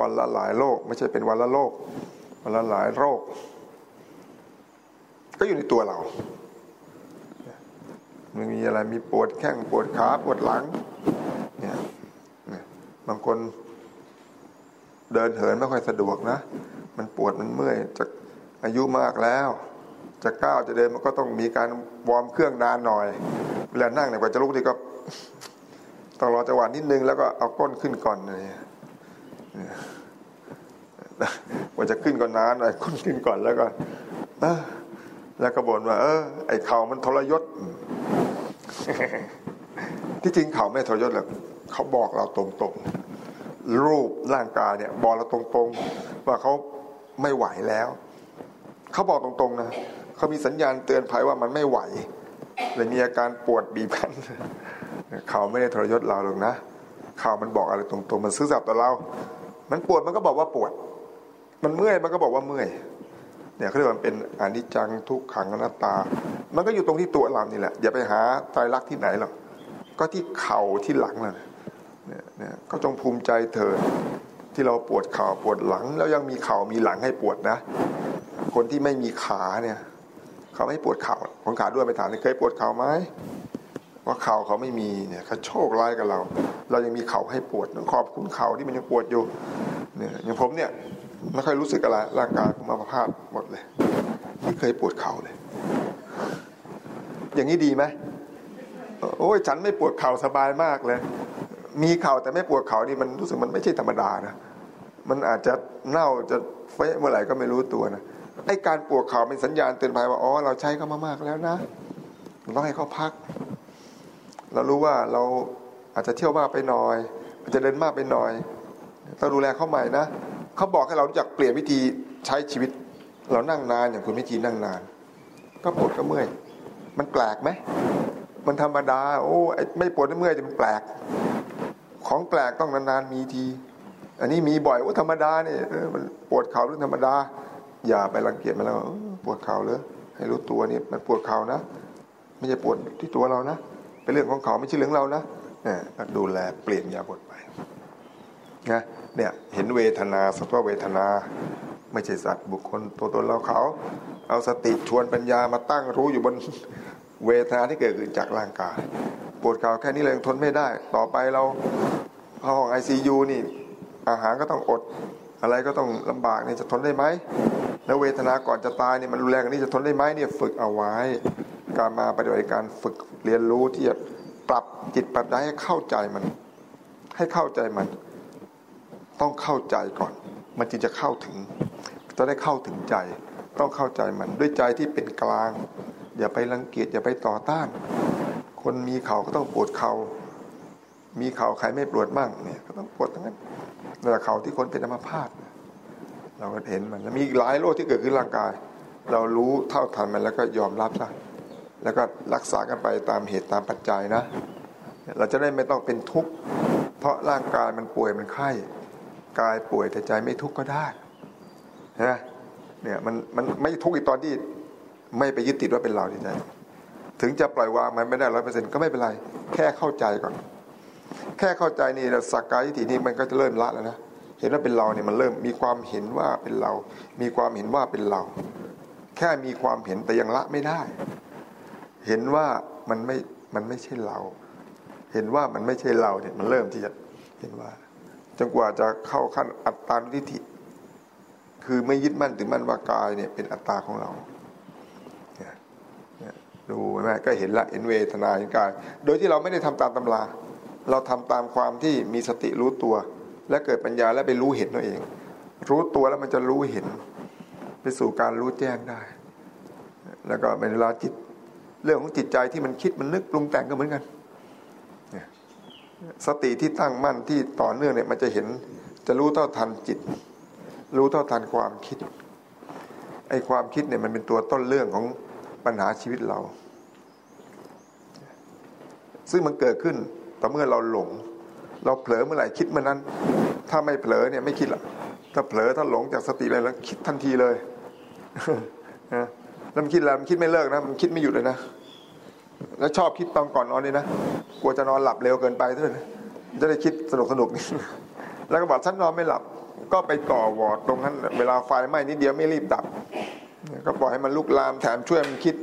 วันละหลายโรคไม่ใช่เป็นวันละโรควันละหลายโรคก็อยู่ในตัวเรา มันมีอะไรมีปวดแข้งปวดขาปวดหลังเนี่ยบางคนเดินเหินไม่ค่อยสะดวกนะ มันปวดมันเมื่อยจะอายุมากแล้ว จะก้าวจะเดินมันก็ต้องมีการวอร์มเครื่องนานหน่อยเวลานั่งเนี่ยกว่าจะลุกนี่ก็ต้องรอจังหวะนิดนึงแล้วก็เอาก้นขึ้นก่อนเลยว่าจะขึ้นก่อนนานหน่อยก้นขึ้นก่อนแล้วก็แล้วก็บ่นว่า เออไอ้เข่ามันทรยศ ที่จริงเขาไม่ทรยศหรอกเขาบอกเราตรงๆ รูปร่างกายเนี่ย บอกเราตรงๆ ว่าเขาไม่ไหวแล้ว เขาบอกตรงๆนะเขามีสัญญาณเตือนภัยว่ามันไม่ไหวเลยมีอาการปวดบีบคั้นเขาไม่ได้ทรยศเราหรอกนะข่าวมันบอกอะไรตรงๆ มันซื่อสัตย์ต่อเรา มันปวดมันก็บอกว่าปวด มันเมื่อยมันก็บอกว่าเมื่อย เนี่ยเขาเรียกว่าเป็นอนิจจังทุกขังอนัตตา มันก็อยู่ตรงที่ตัวเรานี่แหละ อย่าไปหาไตรลักษณ์ที่ไหนหรอกก็ที่เข่าที่หลังนั่นเนี่ยเนี่ยก็จงภูมิใจเถิดที่เราปวดเข่าปวดหลัง แล้วยังมีเข่ามีหลังให้ปวดนะ คนที่ไม่มีขาเนี่ยเขาไม่ปวดเข่าคนขาด้วยไปถามเคยปวดเข่าไหมว่าเข่าเขาไม่มีเนี่ยเขาโชคร้ายกับเรา เรายังมีเข่าให้ปวดต้องขอบคุณเข่าที่มันยังปวดอยู่เนี่ยอย่างผมเนี่ย ไม่ค่อยรู้สึกอะไรร่างกายผมมพาดหมดเลย ไม่เคยปวดเข่าเลย อย่างนี้ดีไหมโอ้ยฉันไม่ปวดเข่าสบายมากเลย มีเข่าแต่ไม่ปวดเข่านี่มันรู้สึกมันไม่ใช่ธรรมดานะมันอาจจะเน่าจะเฟะเมื่อไหร่ก็ไม่รู้ตัวนะไอ้การปวดเข่าเป็นสัญญาณเตือนภัยว่าอ๋อเราใช้เขามามากแล้วนะต้องให้เขาพัก เรารู้ว่าเราอาจจะเที่ยวมากไปหน่อย อาจจะเดินมากไปหน่อยต้องดูแลเขาใหม่นะ เขาบอกให้เรารู้จักเปลี่ยนวิธีใช้ชีวิต เรานั่งนานอย่างคุณไม่จีนั่งนาน ก็ปวดก็เมื่อย มันแปลกไหมมันธรรมดา โอ้ไม่ปวดไม่เมื่อยจะมันแปลก ของแปลกต้องนานๆมีที อันนี้มีบ่อยว่าธรรมดาเนี่ยมันปวดเข่าเรื่องธรรมดา อย่าไปรังเกียจมันแล้วปวดเข่าเลยให้รู้ตัวนี่มันปวดเข่านะไม่ใช่ปวดที่ตัวเรานะเป็นเรื่องของเขาไม่ใช่เรื่องเรานะเนี่ยดูแลเปลี่ยนยาบทไปนะ เนี่ยเห็นเวทนาสัตวเวทนา ไม่ใช่สัตว์บุคคลตัวตนเราเขา เอาสติชวนปัญญามาตั้งรู้อยู่บนเวทนาที่เกิดขึ้นจากร่างกาย ปวดเข่าแค่นี้เรายังทนไม่ได้ ต่อไปเราห้องไอซียูนี่ อาหารก็ต้องอด อะไรก็ต้องลำบากนี่จะทนได้ไหมแล้วเวทนาก่อนจะตายนี่มันรุนแรงนี่จะทนได้ไหมเนี่ยฝึกเอาไว้ การมาปฏิบัติการฝึกเรียนรู้ที่จะปรับจิตปรับใจให้เข้าใจมัน ให้เข้าใจมัน ต้องเข้าใจก่อน มันจึงจะเข้าถึง จะได้เข้าถึงใจ ต้องเข้าใจมันด้วยใจที่เป็นกลาง อย่าไปรังเกียจอย่าไปต่อต้าน คนมีเขาก็ต้องปวดเขามีเขาใครไม่ปวดมั่งเนี่ยก็ต้องปวดทั้งนั้นนั่นแหละเขาที่คนเป็นอัมพาตเราก็เห็นมันมีหลายโรคที่เกิดขึ้นร่างกาย เรารู้เท่าทันมันแล้วก็ยอมรับซะแล้วก็รักษากันไปตามเหตุตามปัจจัยนะ เราจะได้ไม่ต้องเป็นทุกข์เพราะร่างกายมันป่วยมันไข้ กายป่วยแต่ใจไม่ทุกข์ก็ได้นะเนี่ยมันมันไม่ทุกข์อีกตอนที่ไม่ไปยึดติดว่าเป็นเราที่ใจถึงจะปล่อยวางมันไม่ได้ร้อยเปอร์เซ็นต์ก็ไม่เป็นไร แค่เข้าใจก่อน แค่เข้าใจนี่สักกายทิฏฐินี่มันก็จะเริ่มละแล้วนะเห็นว่าเป็นเราเนี่ยมันเริ่มมีความเห็นว่าเป็นเรา มีความเห็นว่าเป็นเรา แค่มีความเห็นแต่ยังละไม่ได้ เห็นว่ามันไม่มันไม่ใช่เรา เห็นว่ามันไม่ใช่เราเนี่ยมันเริ่มที่จะเห็นว่า จนกว่าจะเข้าขั้นอัตตาทิฏฐิคือไม่ยึดมั่นถือมั่นว่ากายเนี่ยเป็นอัตตาของเราดูไหมก็เห็นละเห็นเวทนาเห็นกาย โดยที่เราไม่ได้ทำตามตำรา เราทำตามความที่มีสติรู้ตัว และเกิดปัญญาและไปรู้เห็นตัวเอง รู้ตัวแล้วมันจะรู้เห็น ไปสู่การรู้แจ้งได้ แล้วก็เป็นเวลาจิต เรื่องของจิตใจที่มันคิดมันนึกปรุงแต่งก็เหมือนกัน สติที่ตั้งมั่นที่ต่อเนื่องเนี่ยมันจะเห็นจะรู้เท่าทันจิต รู้เท่าทันความคิดไอ้ความคิดเนี่ยมันเป็นตัวต้นเรื่องของปัญหาชีวิตเรา ซึ่งมันเกิดขึ้นต่อเมื่อเราหลง เราเผลอเมื่อไหร่คิดเมื่อนั้น ถ้าไม่เผลอเนี่ยไม่คิดละถ้าเผลอถ้าหลงจากสติไปแล้วคิดทันทีเลยนะแล้วมันคิดแล้วมันคิดไม่เลิกนะมันคิดไม่หยุดเลยนะ แล้วชอบคิดตอนก่อนนอนนี่นะกลัวจะนอนหลับเร็วเกินไปด้วยนะจะได้คิดสนุกสนุกนี่แล้วก็บอกฉันนอนไม่หลับ ก็ไปก่อวอดตรงนั้น เวลาไฟไหม้นิดเดียวไม่รีบดับ ก็ปล่อยให้มันลุกลามแถมช่วยมันคิด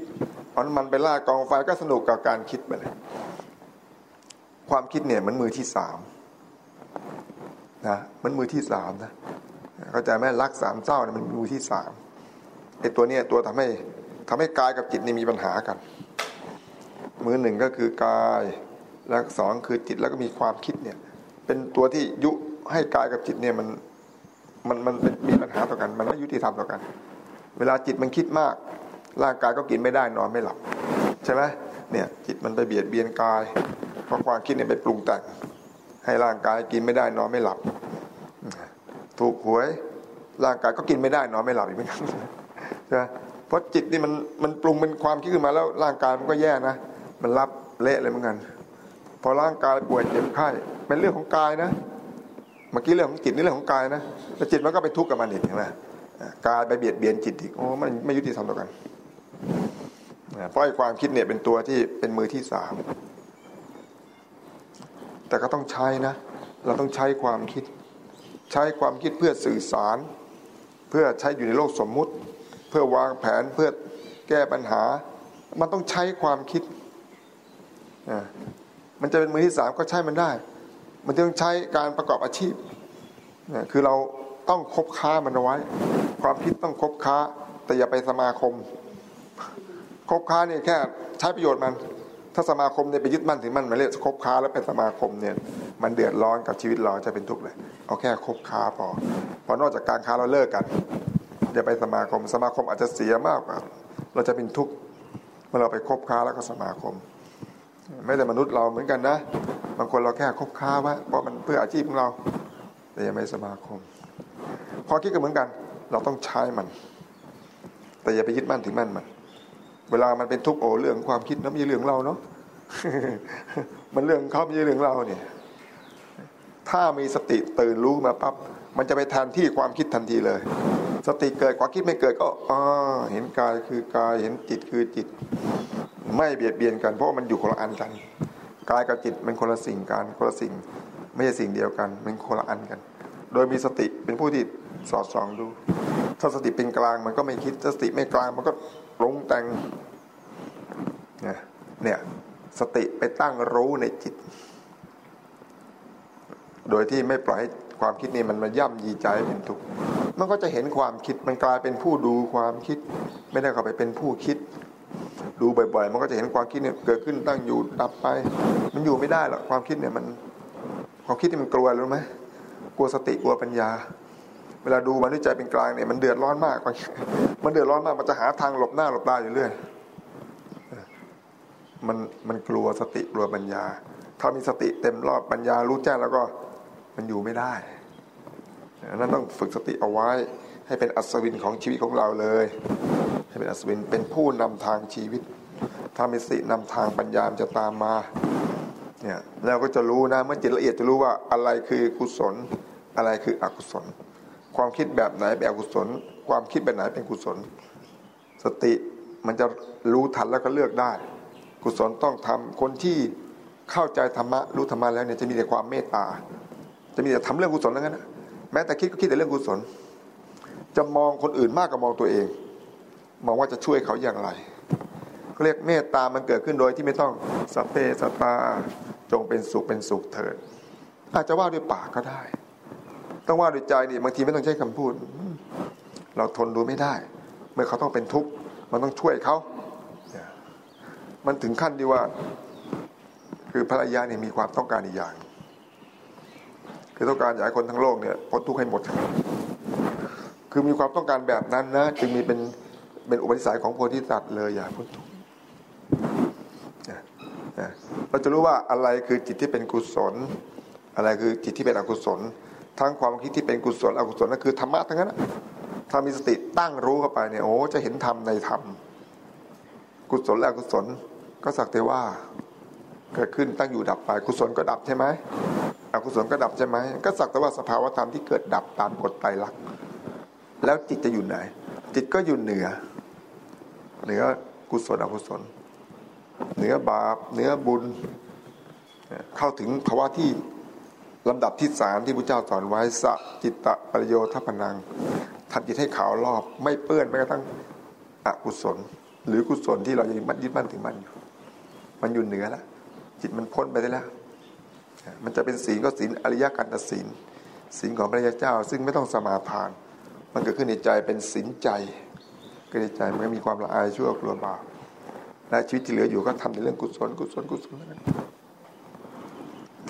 เอาน้ำมันไปล่ากองไฟก็สนุกกับการคิดไปเลย ความคิดเนี่ยมันมือที่สามนะมันมือที่สามนะเข้าใจไหมรักสามเจ้าเนี่ยมันมือที่สามไอ้ตัวเนี้ยตัวทำให้ทำให้กายกับจิตนี่มีปัญหากัน มือหนึ่งก็คือกาย แล้วสองคือจิตแล้วก็มีความคิดเนี่ย เป็นตัวที่ยุให้กายกับจิตเนี่ยมันมันมันเป็นมีปัญหาต่อกัน มันไม่ยุติธรรมต่อกัน เวลาจิตมันคิดมาก ร่างกายก็กินไม่ได้นอนไม่หลับ ใช่ไหมเนี่ยจิตมันไปเบียดเบียนกาย เพราะความคิดเนี่ยไปปรุงแต่งให้ร่างกายกินไม่ได้นอนไม่หลับ ถูกหวยร่างกายก็กินไม่ได้นอนไม่หลับอีกเหมือนกันใช่ไหมเพราะจิตนี่มันมันปรุงเป็นความคิดขึ้นมาแล้วร่างกายมันก็แย่นะ มันรับเละเลยเหมือนกัน พอร่างกายป่วยเจ็บไข้เป็นเรื่องของกายนะ เมื่อกี้เรื่องของจิตนี่เรื่องของกายนะแต่จิตมันก็ไปทุกข์กับมันอีกนะกายไปเบียดเบียนจิตอีกโอ้มันไม่ยุติธรรมต่อกันเพราะไอ้ความคิดเนี่ยเป็นตัวที่เป็นมือที่สามแต่ก็ต้องใช้นะ เราต้องใช้ความคิด ใช้ความคิดเพื่อสื่อสาร เพื่อใช้อยู่ในโลกสมมุติ เพื่อวางแผนเพื่อแก้ปัญหา มันต้องใช้ความคิด มันจะเป็นมือที่สามก็ใช้มันได้ มันต้องใช้การประกอบอาชีพคือเราต้องคบค้ามันเอาไว้ ความคิดต้องคบค้า แต่อย่าไปสมาคม คบค้าเนี่ยแค่ใช้ประโยชน์มัน ถ้าสมาคมเนี่ยไปยึดมั่นถึงมันมาเรียกคบค้าแล้วเป็นสมาคมเนี่ย มันเดือดร้อนกับชีวิตเราจะเป็นทุกข์เลย เอาแค่คบค้าพอพอนอกจากการค้าเราเลิกกันอย่าไปสมาคม สมาคมอาจจะเสียมากกว่าเราจะเป็นทุกข์เมื่อเราไปคบค้าแล้วก็สมาคม ไม่แต่มนุษย์เราเหมือนกันนะ บางคนเราแค่คบค้าว่าเพราะมันเพื่ออาชีพของเรา แต่ยังไม่สมาคม พอคิดก็เหมือนกัน เราต้องใช้มัน แต่อย่าไปยึดมั่นถึงมั่นมัน เวลามันเป็นทุกข์โอเรื่องความคิดนะไม่ใช่เรื่องเราเนาะมันเรื่องเขาไม่ใช่เรื่องเราเนี่ย ถ้ามีสติตื่นรู้มาปั๊บมันจะไปแทนที่ความคิดทันทีเลย สติเกิดความคิดไม่เกิดก็อ๋อเห็นกายคือกายเห็นจิตคือจิต ไม่เบียดเบียนกันเพราะมันอยู่คนละอันกันกายกับจิตมันคนละสิ่งกันคนละสิ่ง ไม่ใช่สิ่งเดียวกันมันคนละอันกัน โดยมีสติเป็นผู้ที่สอดส่องดู ถ้าสติเป็นกลางมันก็ไม่คิดถ้าสติไม่กลางมันก็ปรุงแต่งเนี่ยเนี่ยสติไปตั้งรู้ในจิต โดยที่ไม่ปล่อยให้ความคิดนี้มันมาย่ำยีใจเป็นทุกข์มันก็จะเห็นความคิดมันกลายเป็นผู้ดูความคิด ไม่ได้เข้าไปเป็นผู้คิด ดูบ่อยๆ มันก็จะเห็นความคิดเนี่ยเกิดขึ้นตั้งอยู่ดับไป มันอยู่ไม่ได้หรอกความคิดเนี่ยมันความคิดที่มันกลัวรู้ไหมกลัวสติกลัวปัญญา เวลาดูมันด้วยใจเป็นกลางเนี่ยมันเดือดร้อนมาก มันเดือดร้อนมากมันจะหาทางหลบหน้าหลบตาอยู่เรื่อยมันมันกลัวสติกลัวปัญญา ถ้ามีสติเต็มรอบปัญญารู้แจ้งแล้วก็มันอยู่ไม่ได้นั้นต้องฝึกสติเอาไว้ให้เป็นอัศวินของชีวิตของเราเลย ให้เป็นอัศวินเป็นผู้นำทางชีวิตถ้ามีสตินำทางปัญญาจะตามมาเนี่ยเราก็จะรู้นะเมื่อจิตละเอียดจะรู้ว่าอะไรคือกุศล อะไรคืออกุศล ความคิดแบบไหนเป็นอกุศล ความคิดแบบไหนเป็นกุศล สติมันจะรู้ทันแล้วก็เลือกได้ กุศลต้องทำคนที่เข้าใจธรรมะรู้ธรรมะแล้วเนี่ยจะมีแต่ความเมตตา จะมีแต่ทำเรื่องกุศลแล้วนะแม้แต่คิดก็คิดแต่เรื่องกุศล จะมองคนอื่นมากกว่ามองตัวเอง มองว่าจะช่วยเขาอย่างไรเรียกเมตตามันเกิดขึ้นโดยที่ไม่ต้องสเปสตาจงเป็นสุขเป็นสุขเถิด อาจจะว่าด้วยปากก็ได้ ต้องว่าด้วยใจนี่บางทีไม่ต้องใช้คำพูด เราทนดูไม่ได้ เมื่อเขาต้องเป็นทุกข์มันต้องช่วยเขา มันถึงขั้นที่ว่า คือภรรยาเนี่ยมีความต้องการอีกอย่าง คือต้องการอยากให้คนทั้งโลกเนี่ยพ้นทุกข์ให้หมด คือมีความต้องการแบบนั้นนะจึงมีเป็น เป็นอุปนิสัยของโพธิสัตว์เลยอย่าพ้นทุกข์เราจะรู้ว่าอะไรคือจิตที่เป็นกุศล อะไรคือจิตที่เป็นอกุศล ทั้งความคิดที่เป็นกุศลอกุศลนั่นคือธรรมะทั้งนั้นถ้ามีสติตั้งรู้เข้าไปเนี่ยโอ้จะเห็นธรรมในธรรมกุศลและอกุศลก็สักแต่ว่าเกิดขึ้นตั้งอยู่ดับไป กุศลก็ดับใช่ไหมอกุศลก็ดับใช่ไหมก็สักแต่ว่าสภาวธรรมที่เกิดดับตามกฎไตรลักษณ์แล้วจิตจะอยู่ไหน จิตก็อยู่เหนือ เหนือกุศลอกุศล เหนือบาปเหนือบุญ เข้าถึงภาวะที่ลำดับที่สามที่พระเจ้าสอนไว้สจิตตะประโยทัพนังทำจิตให้ขาวรอบ ไม่เปื้อนแม้กระทั่งอกุศล หรือกุศลที่เรายังมัดยึดมั่นถึงมันอยู่ มันอยู่เหนือแล้วจิตมันพ้นไปได้แล้ว มันจะเป็นศีลก็ศีลอริยกันตศีลศีลของพระยาเจ้า ซึ่งไม่ต้องสมาทาน มันเกิดขึ้นในใจเป็นศีลใจ ก็ในใจมันก็มีความละอายชั่วกลัวบาปและชีวิตที่เหลืออยู่ก็ทำในเรื่องกุศลกุศลกุศลนั้น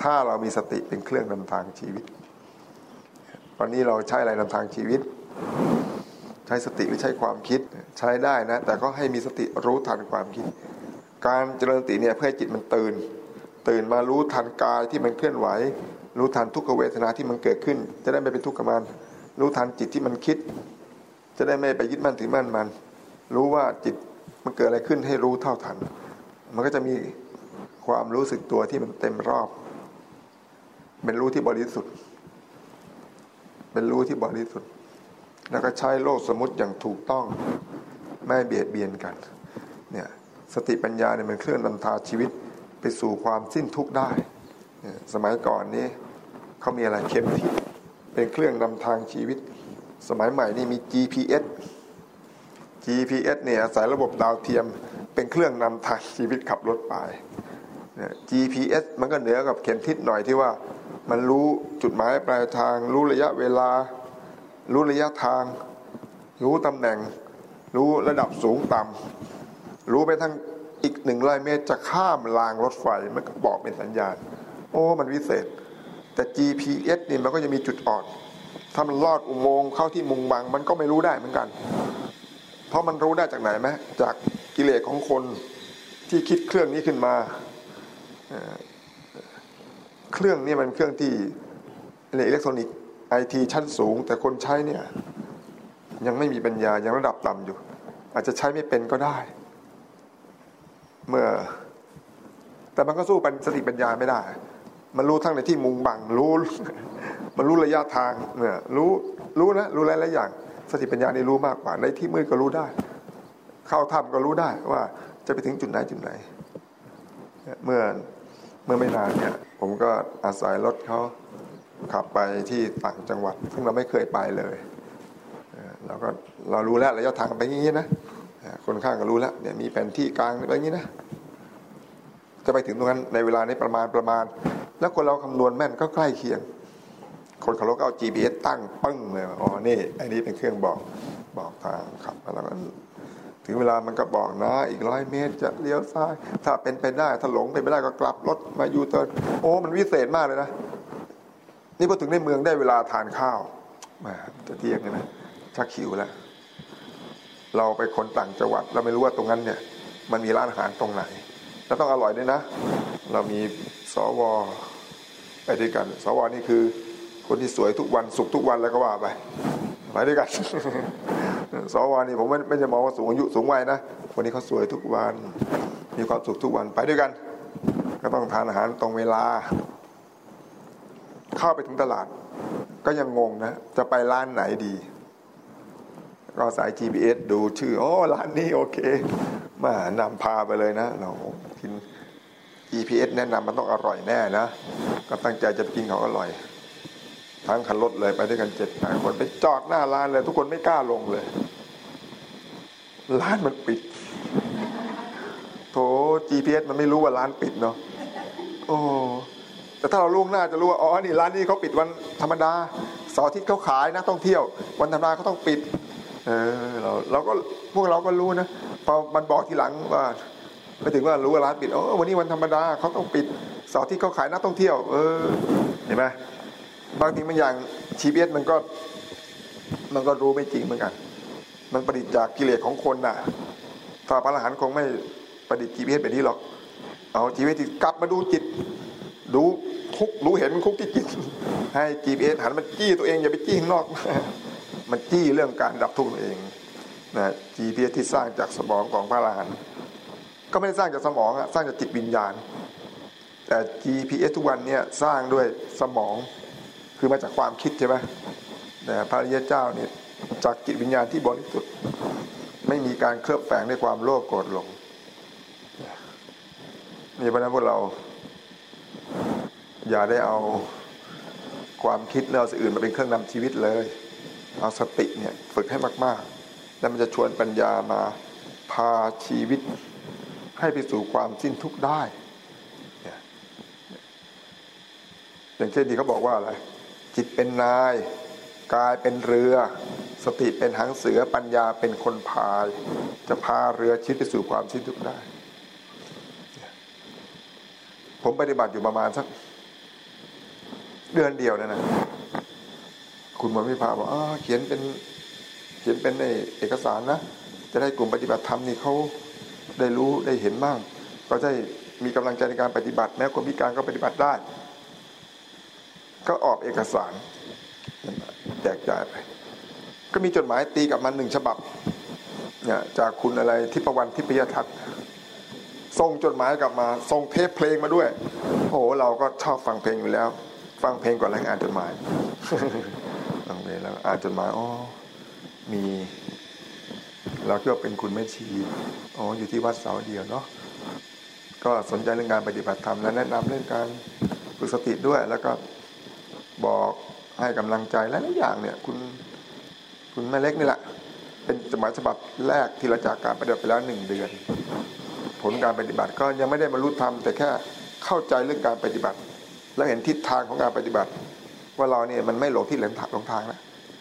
ถ้าเรามีสติเป็นเครื่องนำทางชีวิต ตอนนี้เราใช้อะไรนำทางชีวิต ใช้สติหรือใช้ความคิดใช้ได้นะ แต่ก็ให้มีสติรู้ทันความคิด การเจริญสติเนี่ยเพื่อจิตมันตื่น ตื่นมารู้ทันกายที่มันเคลื่อนไหว รู้ทันทุกขเวทนาที่มันเกิดขึ้น จะได้ไม่เป็นทุกข์กับมันรู้ทันจิตที่มันคิด จะได้ไม่ไปยึดมั่นถือมั่นมัน รู้ว่าจิตมันเกิดอะไรขึ้นให้รู้เท่าทัน มันก็จะมีความรู้สึกตัวที่มันเต็มรอบ เป็นรู้ที่บริสุทธิ์ เป็นรู้ที่บริสุทธิ์ แล้วก็ใช้โลกสมมติอย่างถูกต้อง ไม่เบียดเบียนกัน เนี่ยสติปัญญาเนี่ยมันเคลื่อนนำทาชีวิตไปสู่ความสิ้นทุกข์ได้ สมัยก่อนนี้เขามีอะไรเข็มทิศเป็นเครื่องนำทางชีวิต สมัยใหม่นี่มี GPS GPS เนี่ยอาศัยระบบดาวเทียมเป็นเครื่องนำทางชีวิตขับรถไป GPS มันก็เหนือกับเข็มทิศหน่อยที่ว่ามันรู้จุดหมายปลายทาง รู้ระยะเวลา รู้ระยะทาง รู้ตำแหน่ง รู้ระดับสูงต่ำรู้ไปทั้งอีกหนึ่งร้อยเมตรจะข้ามรางรถไฟมันก็บอกเป็นสัญญาณ โอ้มันวิเศษ แต่ GPS นี่มันก็จะมีจุดอ่อน ถ้ามันลอดอุโมงค์เข้าที่มุงบัง มันก็ไม่รู้ได้เหมือนกัน เพราะมันรู้ได้จากไหนไหมจากกิเลสของคนที่คิดเครื่องนี้ขึ้นมา เครื่องนี้มันเครื่องที่อิเล็กทรอนิกส์ไอทีชั้นสูง แต่คนใช้เนี่ย ยังไม่มีปัญญายังระดับต่ำอยู่ อาจจะใช้ไม่เป็นก็ได้ เมื่อ แต่มันก็สู้ปัญสติปัญญาไม่ได้ มันรู้ทั้งในที่มุงบังรู้ มันรู้ระยะทางเนี่ยรู้รู้นะรู้หลายๆอย่าง สติปัญญานี่รู้มากกว่า ในที่มืดก็รู้ได้ เข้าถ้ำก็รู้ได้ว่าจะไปถึงจุดไหนจุดไหน เมื่อเมื่อไม่นานเนี่ยผมก็อาศัยรถเขาขับไปที่ต่างจังหวัด ซึ่งเราไม่เคยไปเลยเราก็เรารู้แล้วระยะทางไปอย่างนี้นะคนข้างก็รู้แล้วเนี่ยมีแผนที่กลางไปอย่างนี้นะจะไปถึงตรงนั้นในเวลานี้ประมาณประมาณ แล้วคนเราคำนวณแม่นก็ใกล้เคียง คนขับรถก็เอา GPS ตั้งปึ้งเลยอ๋อนี่อันนี้เป็นเครื่องบอกบอกทางขับแล้วก็ถึงเวลามันก็บอกนะ อีกร้อยเมตรจะเลี้ยวซ้าย ถ้าเป็นไปได้ถ้าหลงไปไม่ได้ก็กลับรถมายูเทิร์นโอ้มันวิเศษมากเลยนะ นี่พอถึงในเมืองได้เวลาทานข้าวมาจะเที่ยงเลยนะชักขิวแล้ว เราไปคนต่างจังหวัด เราไม่รู้ว่าตรงนั้นเนี่ย มันมีร้านอาหารตรงไหน แล้วต้องอร่อยด้วยนะ เรามีสวไปด้วยกัน สวนี่คือ คนที่สวยทุกวันสุขทุกวันแล้วก็ว่าไปไปด้วยกันสวนี่ผมไม่ไม่จะมองว่าสูงอายุสูงวัยนะวันนี้เขาสวยทุกวัน มีความสุขทุกวันไปด้วยกัน ก็ต้องทานอาหารตรงเวลา เข้าไปถึงตลาด ก็ยังงงนะจะไปร้านไหนดีก็สาย GPS ดูชื่อโอ้ร้านนี้โอเค มานำพาไปเลยนะเรากิน GPS แนะนำมันต้องอร่อยแน่นะ ก็ตั้งใจจะกินของอร่อย ทั้งคันรถเลยไปด้วยกันเจ็ดแปดคนไปจอดหน้าร้านเลย ทุกคนไม่กล้าลงเลย ร้านมันปิด โถ GPS มันไม่รู้ว่าร้านปิดเนาะโอ้แต่ถ้าเราล่วงหน้าจะรู้ว่าอ๋อนี่ร้านนี้เขาปิดวันธรรมดาเสาร์อาทิตย์เขาขายนะต้องเที่ยว วันธรรมดาเขาต้องปิด เออเราเราก็พวกเราก็รู้นะพอมันบอกทีหลังว่าไปถึงว่ารู้ว่าร้านปิดโอ๋อวันนี้วันธรรมดาเขาต้องปิดเสาร์อาทิตย์เขาขายนักท่องเที่ยว เออเห็นไหม บางทีมันอย่างชีวิตมันก็มันก็รู้ไม่จริงเหมือนกัน มันประดิษฐ์จากกิเลสของคนน่ะถ้าพระอรหันต์คงไม่ประดิษฐ์ชีวิตแบบนี้หรอก เอาชีวิตที่กลับมาดูจิต ดูคุกรู้เห็นคุกที่จิต ให้ GPS หันมันจี้ตัวเองอย่าไปจี้ข้างนอก มันจี้เรื่องการดับทุกข์เองนะ GPS ที่สร้างจากสมองของพระอรหันต์ก็ไม่ได้สร้างจากสมองอะสร้างจากจิตวิญญาณ แต่ GPS ทุกวันเนี่ยสร้างด้วยสมอง คือมาจากความคิดใช่ไหมแต่พระริยเจ้าเนี่ยจากจิตวิญญาณที่บริสุทธิ์ไม่มีการเคลือบแฝงในความโลภโกรธหลงนี่เพราะนั้นพวกเรา อย่าได้เอาความคิดแล้วสิ่งอื่นมาเป็นเครื่องนำชีวิตเลย เอาสติเนี่ยฝึกให้มาก ๆ แล้วมันจะชวนปัญญามาพาชีวิตให้ไปสู่ความสิ้นทุกข์ได้ อย่างเช่นที่เขาบอกว่าอะไร จิตเป็นนาย กายเป็นเรือ สติเป็นหางเสือปัญญาเป็นคนพาย จะพาเรือชิดไปสู่ความสิ้นทุกข์ได้ ผมปฏิบัติอยู่ประมาณสักเดือนเดียวนะนะคุณมวิภาบอกอเขียนเป็นเขียนเป็นในเอกสารนะ จะได้กลุ่มปฏิบัติธรรมนี่เขาได้รู้ได้เห็นบ้าง ก็จะมีกำลังใจในการปฏิบัติ แม้คนพิการก็ปฏิบัติได้ ก็ออกเอกสารแจกจ่ายไป ก็มีจดหมายตีกลับมันหนึ่งฉบับเนี่ยจากคุณอะไรทิพวรรณทิพยทัศน์ส่งจดหมายกลับมาส่งเทปเพลงมาด้วยโอ้โหเราก็ชอบฟังเพลงอยู่แล้ว ฟังเพลงก่อนแล้วอ่านจดหมายฟังเพลงแล้วอ่านจดหมายอ๋อมี เราคิดว่าเป็นคุณแม่ชีอ๋ออยู่ที่วัดเสาเดียวเนาะก็สนใจเรื่องการปฏิบัติธรรมและแนะนำเรื่องการฝึกสติด้วยแล้วก็ บอกให้กำลังใจและหลายอย่างเนี่ยคุณคุณแม่เล็กนี่แหละ เป็นจดหมายฉบับแรกที่เราจากการปฏิบัติไปแล้วหนึ่งเดือน ผลการปฏิบัติก็ยังไม่ได้บรรลุธรรมแต่แค่เข้าใจเรื่องการปฏิบัติ และเห็นทิศทางของการปฏิบัติ ว่าเราเนี่ยมันไม่หลงที่หลงทางหลงทางแล้ว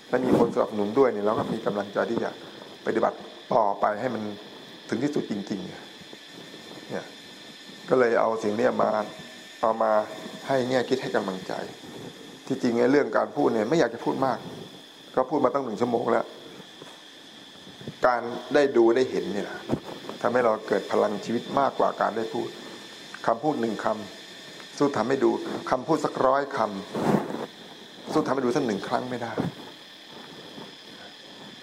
และมีคนสนับสนุนด้วยเนี่ยเราก็มีกำลังใจที่จะปฏิบัติต่อไปให้มันถึงที่สุดจริงๆเนี่ยก็เลยเอาสิ่งนี้มาเอามาให้แง่คิดให้กำลังใจ ที่จริงเรื่องการพูดเนี่ยไม่อยากจะพูดมาก ก็พูดมาตั้งหนึ่งชั่วโมงแล้ว การได้ดูได้เห็นเนี่ยทำให้เราเกิดพลังชีวิตมากกว่าการได้พูดคำพูดหนึ่งคำสู้ทำให้ดูคำพูดสักร้อยคำสู้ทำให้ดูสักหนึ่งครั้งไม่ได้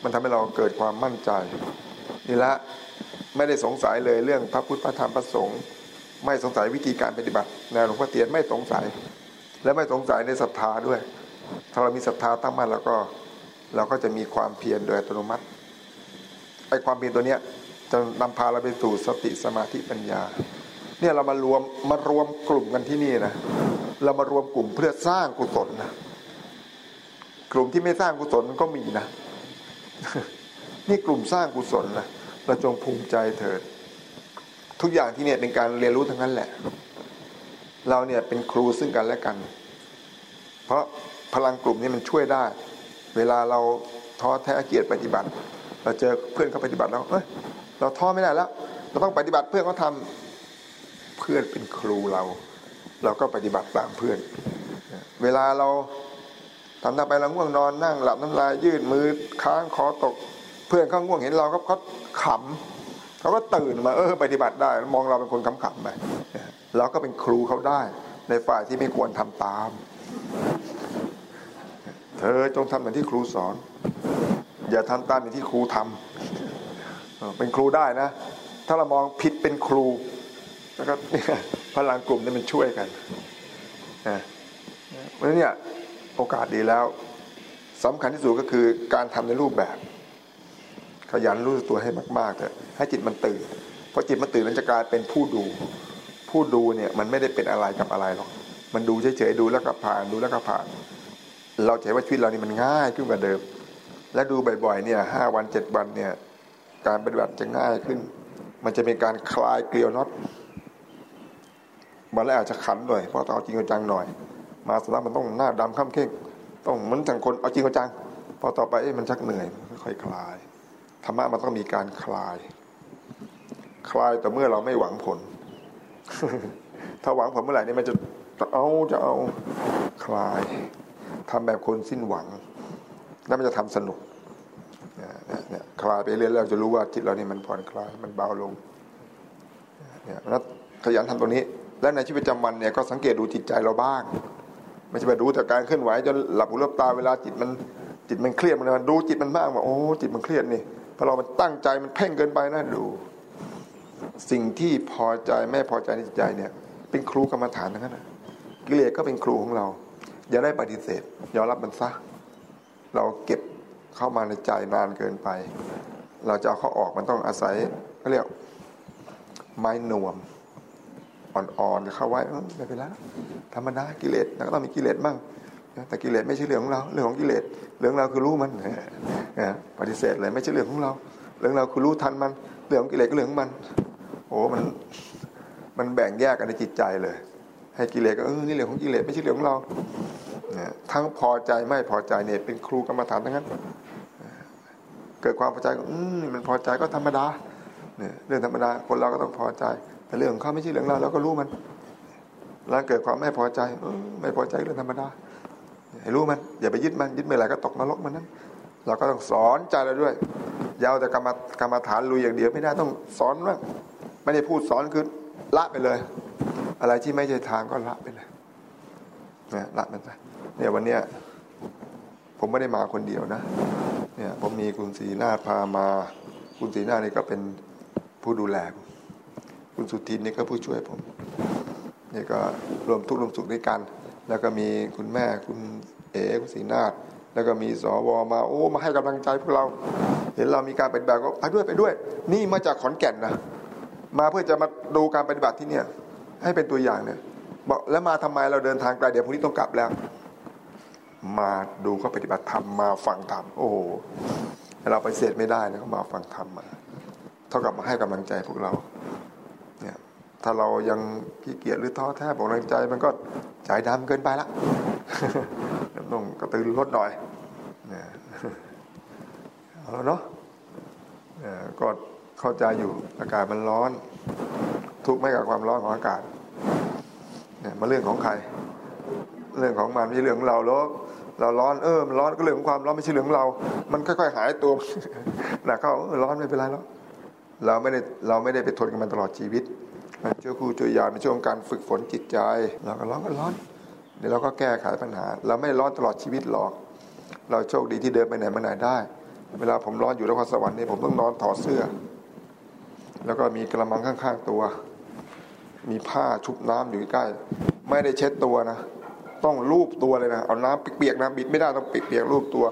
มันทำให้เราเกิดความมั่นใจ นี่ละไม่ได้สงสัยเลยเรื่องพระพุทธพระธรรมพระสงฆ์ไม่สงสัยวิธีการปฏิบัติแนวหลวงพ่อเตียนไม่สงสัย และไม่สงสัยในศรัทธาด้วย ถ้าเรามีศรัทธาตั้งมั่นแล้วก็เราก็จะมีความเพียรโดยอัตโนมัติไอ้ความเพียรตัวเนี้ยจะนำพาเราไปสู่สติสมาธิปัญญา เนี่ยเรามารวมมารวมกลุ่มกันที่นี่นะเรามารวมกลุ่มเพื่อสร้างกุศลนะกลุ่มที่ไม่สร้างกุศลก็มีนะ นี่กลุ่มสร้างกุศลนะเราจงภูมิใจเถิด ทุกอย่างที่เนี่ยเป็นการเรียนรู้ทั้งนั้นแหละ เราเนี่ยเป็นครูซึ่งกันและกัน เพราะพลังกลุ่มนี้มันช่วยได้ เวลาเราท้อแท้เกียรติปฏิบัติ เราเจอเพื่อนเขาปฏิบัติแล้วเอ้ยเราท้อไม่ได้แล้ว เราต้องปฏิบัติเพื่อนเขาทาเพื่อนเป็นครูเรา เราก็ปฏิบัติตามเพื่อน เวลาเราทำหน้าไปเราง่วงนอนนั่งหลับน้ำลายยืดมือค้างคอตก เพื่อนเขาง่วงเห็นเราก็เขาขำเขาก็ตื่นมาเออปฏิบัติได้ มองเราเป็นคนขำๆไป เราก็เป็นครูเขาได้ ในฝ่ายที่ไม่ควรทำตาม เธอจงทำเหมือนที่ครูสอน อย่าทำตามอย่างที่ครูทำเป็นครูได้นะ ถ้าเรามองผิดเป็นครู แล้วก็พลังกลุ่มนี่มันช่วยกันนะเพราะนี้โอกาสดีแล้วสำคัญที่สุดก็คือการทำในรูปแบบ ขยันรู้ตัวให้มากๆเถอะให้จิตมันตื่นพอจิตมันตื่นมันจะกลายเป็นผู้ดู ผู้ดูเนี่ยมันไม่ได้เป็นอะไรกับอะไรหรอกมันดูเฉยๆดูแล้วก็ผ่านดูแล้วก็ผ่าน เราเห็นว่าชีวิตเรานี่มันง่ายขึ้นกว่าเดิม และดูบ่อยๆเนี่ยห้าวันเจ็ดวันเนี่ยการปฏิบัติจะง่ายขึ้น มันจะเป็นการคลายเกลียวน็อตมันแรกอาจจะขันหน่อยเพราะต้องเอาจริงจังหน่อย มาสระมันต้องหน้าดำข้ามเข่งต้องเหมือนจังคนเอาจริงจังพอต่อไปมันชักเหนื่อยค่อยคลายธรรมะมันต้องมีการคลาย คลายแต่เมื่อเราไม่หวังผล ถ้าหวังผลเมื่อไหร่นี่มันจะจะเอาจะเอาคลายทำแบบคนสิ้นหวังแล้วมันจะทำสนุกเนี่ยคลายไปเรื่อยๆเราจะรู้ว่าจิตเรานี่มันผ่อนคลายมันเบาลงเนี่ยแล้วขยันทำตรงนี้ และในชีวิตประจำวันเนี่ยก็สังเกตดูจิตใจเราบ้าง ไม่ใช่ไปดูแต่การเคลื่อนไหวจนหลับหูหลับตาเวลาจิตมันจิตมันเครียดมันดูจิตมันบ้างว่าโอ้จิตมันเครียดนี่พอเรามันตั้งใจมันเพ่งเกินไปนะดู สิ่งที่พอใจไม่พอใจในจิตใจเนี่ยเป็นครูกรรมฐานทั้งนั้นกิเลสก็เป็นครูของเรา อย่าได้ปฏิเสธยอมรับมันซะ เราเก็บเข้ามาในใจนานเกินไป เราจะเอาเขาออกมันต้องอาศัยเขาเรียกไม้นวมอ่อนๆเข้าไว้ไม่เป็นไรธรรมดากิเลสก็ต้องมีกิเลสบ้างแต่กิเลสไม่ใช่เรื่องของเราเรื่องของกิเลสเรื่องเราคือรู้มันปฏิเสธเลยไม่ใช่เรื่องของเรา เรื่องเราคือรู้ทันมัน เรื่องของกิเลสก็เรื่องของมัน โอ้มันมันแบ่งแยกกันในจิตใจเลย ให้กิเลสก็เออนี่เรื่องของกิเลสไม่ใช่เรื่องของเราทั้งพอใจไม่พอใจเนี่ย เป็นครูกรรมฐานทั้งนั้น เกิดความพอใจก็อืมมันพอใจก็ธรรมดาเนี่ยเรื่องธรรมดาคนเราก็ต้องพอใจ แต่เรื่องของเขาไม่ใช่เรื่องเราเราก็รู้มันแล้วเกิดความไม่พอใจไม่พอใจเรื่องธรรมดาให้รู้มัน อย่าไปยึดมันยึดเมื่อไหร่ก็ตกนรกมันนั้น เราก็ต้องสอนใจเราด้วยยาวแต่กรรมกรรมฐานลุยอย่างเดียวไม่ได้ต้องสอนว่า ไม่ได้พูดสอนคือละไปเลย อะไรที่ไม่ใช่ทางก็ละไปเลยนี่ยละมันไปเนี่ยวันเนี้ยผมไม่ได้มาคนเดียวนะ เนี่ยผมมีคุณศรีนาพามา คุณศรีนานี่ก็เป็นผู้ดูแลคคุณสุทินนี่ก็ผู้ช่วยผมนี่ก็รวมทุกรวมสุขด้วยกัน แล้วก็มีคุณแม่คุณเอ๋คุณศรีนาฏแล้วก็มีสวมาโอ้มาให้กำลังใจพวกเรา เห็นเรามีการเปฏิบัติก็ไปด้วยไปด้วย นี่มาจากขอนแก่นนะ มาเพื่อจะมาดูการปฏิบัติที่เนี่ย ให้เป็นตัวอย่างเนี่ย บอกแล้วมาทำไมเราเดินทางไกลเดี๋ยวพรุ่งนี้ต้องกลับแล้ว มาดูเขาปฏิบัติธรรมมาฟังธรรมโอ้เราไปเสดไม่ได้นะเขามาฟังธรรมมา เท่ากับมาให้กำลังใจพวกเรา เนี่ย ถ้าเรายังขี้เกียจหรือท้อแท้บอกกำลังใจ มันก็ใจดำเกินไปละต้องกระตือรือร้นหน่อยเนี่ยเอาแล้วเนาะก็ เข้าใจอยู่อากาศมันร้อน ทุกข์ไม่กับความร้อนของอากาศเนี่ยมาเรื่องของใคร เรื่องของมันไม่ใช่เรื่องของเราแล้วเราร้อนเออมันร้อนก็เรื่องของความร้อนไม่ใช่เรื่องของเรา มันค่อยๆหายตัวหนะเขาร้อนไม่เป็นไรแล้วเราไม่ได้เราไม่ได้ไปทนกับมันตลอดชีวิตมันช่วยครูช่วยยาในช่วงการฝึกฝนจิตใจ เราก็ร้อนก็ร้อน เดี๋ยวเราก็แก้ไขปัญหา เราไม่ร้อนตลอดชีวิตหรอก เราโชคดีที่เดินไปไหนมาไหนได้ เวลาผมร้อนอยู่นครสวรรค์นี่ผมต้องนอนถอดเสื้อ แล้วก็มีกระมังข้างๆตัว มีผ้าชุบน้ำอยู่ใกล้ ไม่ได้เช็ดตัวนะ ต้องลูบตัวเลยนะเอาน้ำเปียกๆนะบิดไม่ได้ต้องเปียกๆลูบตัว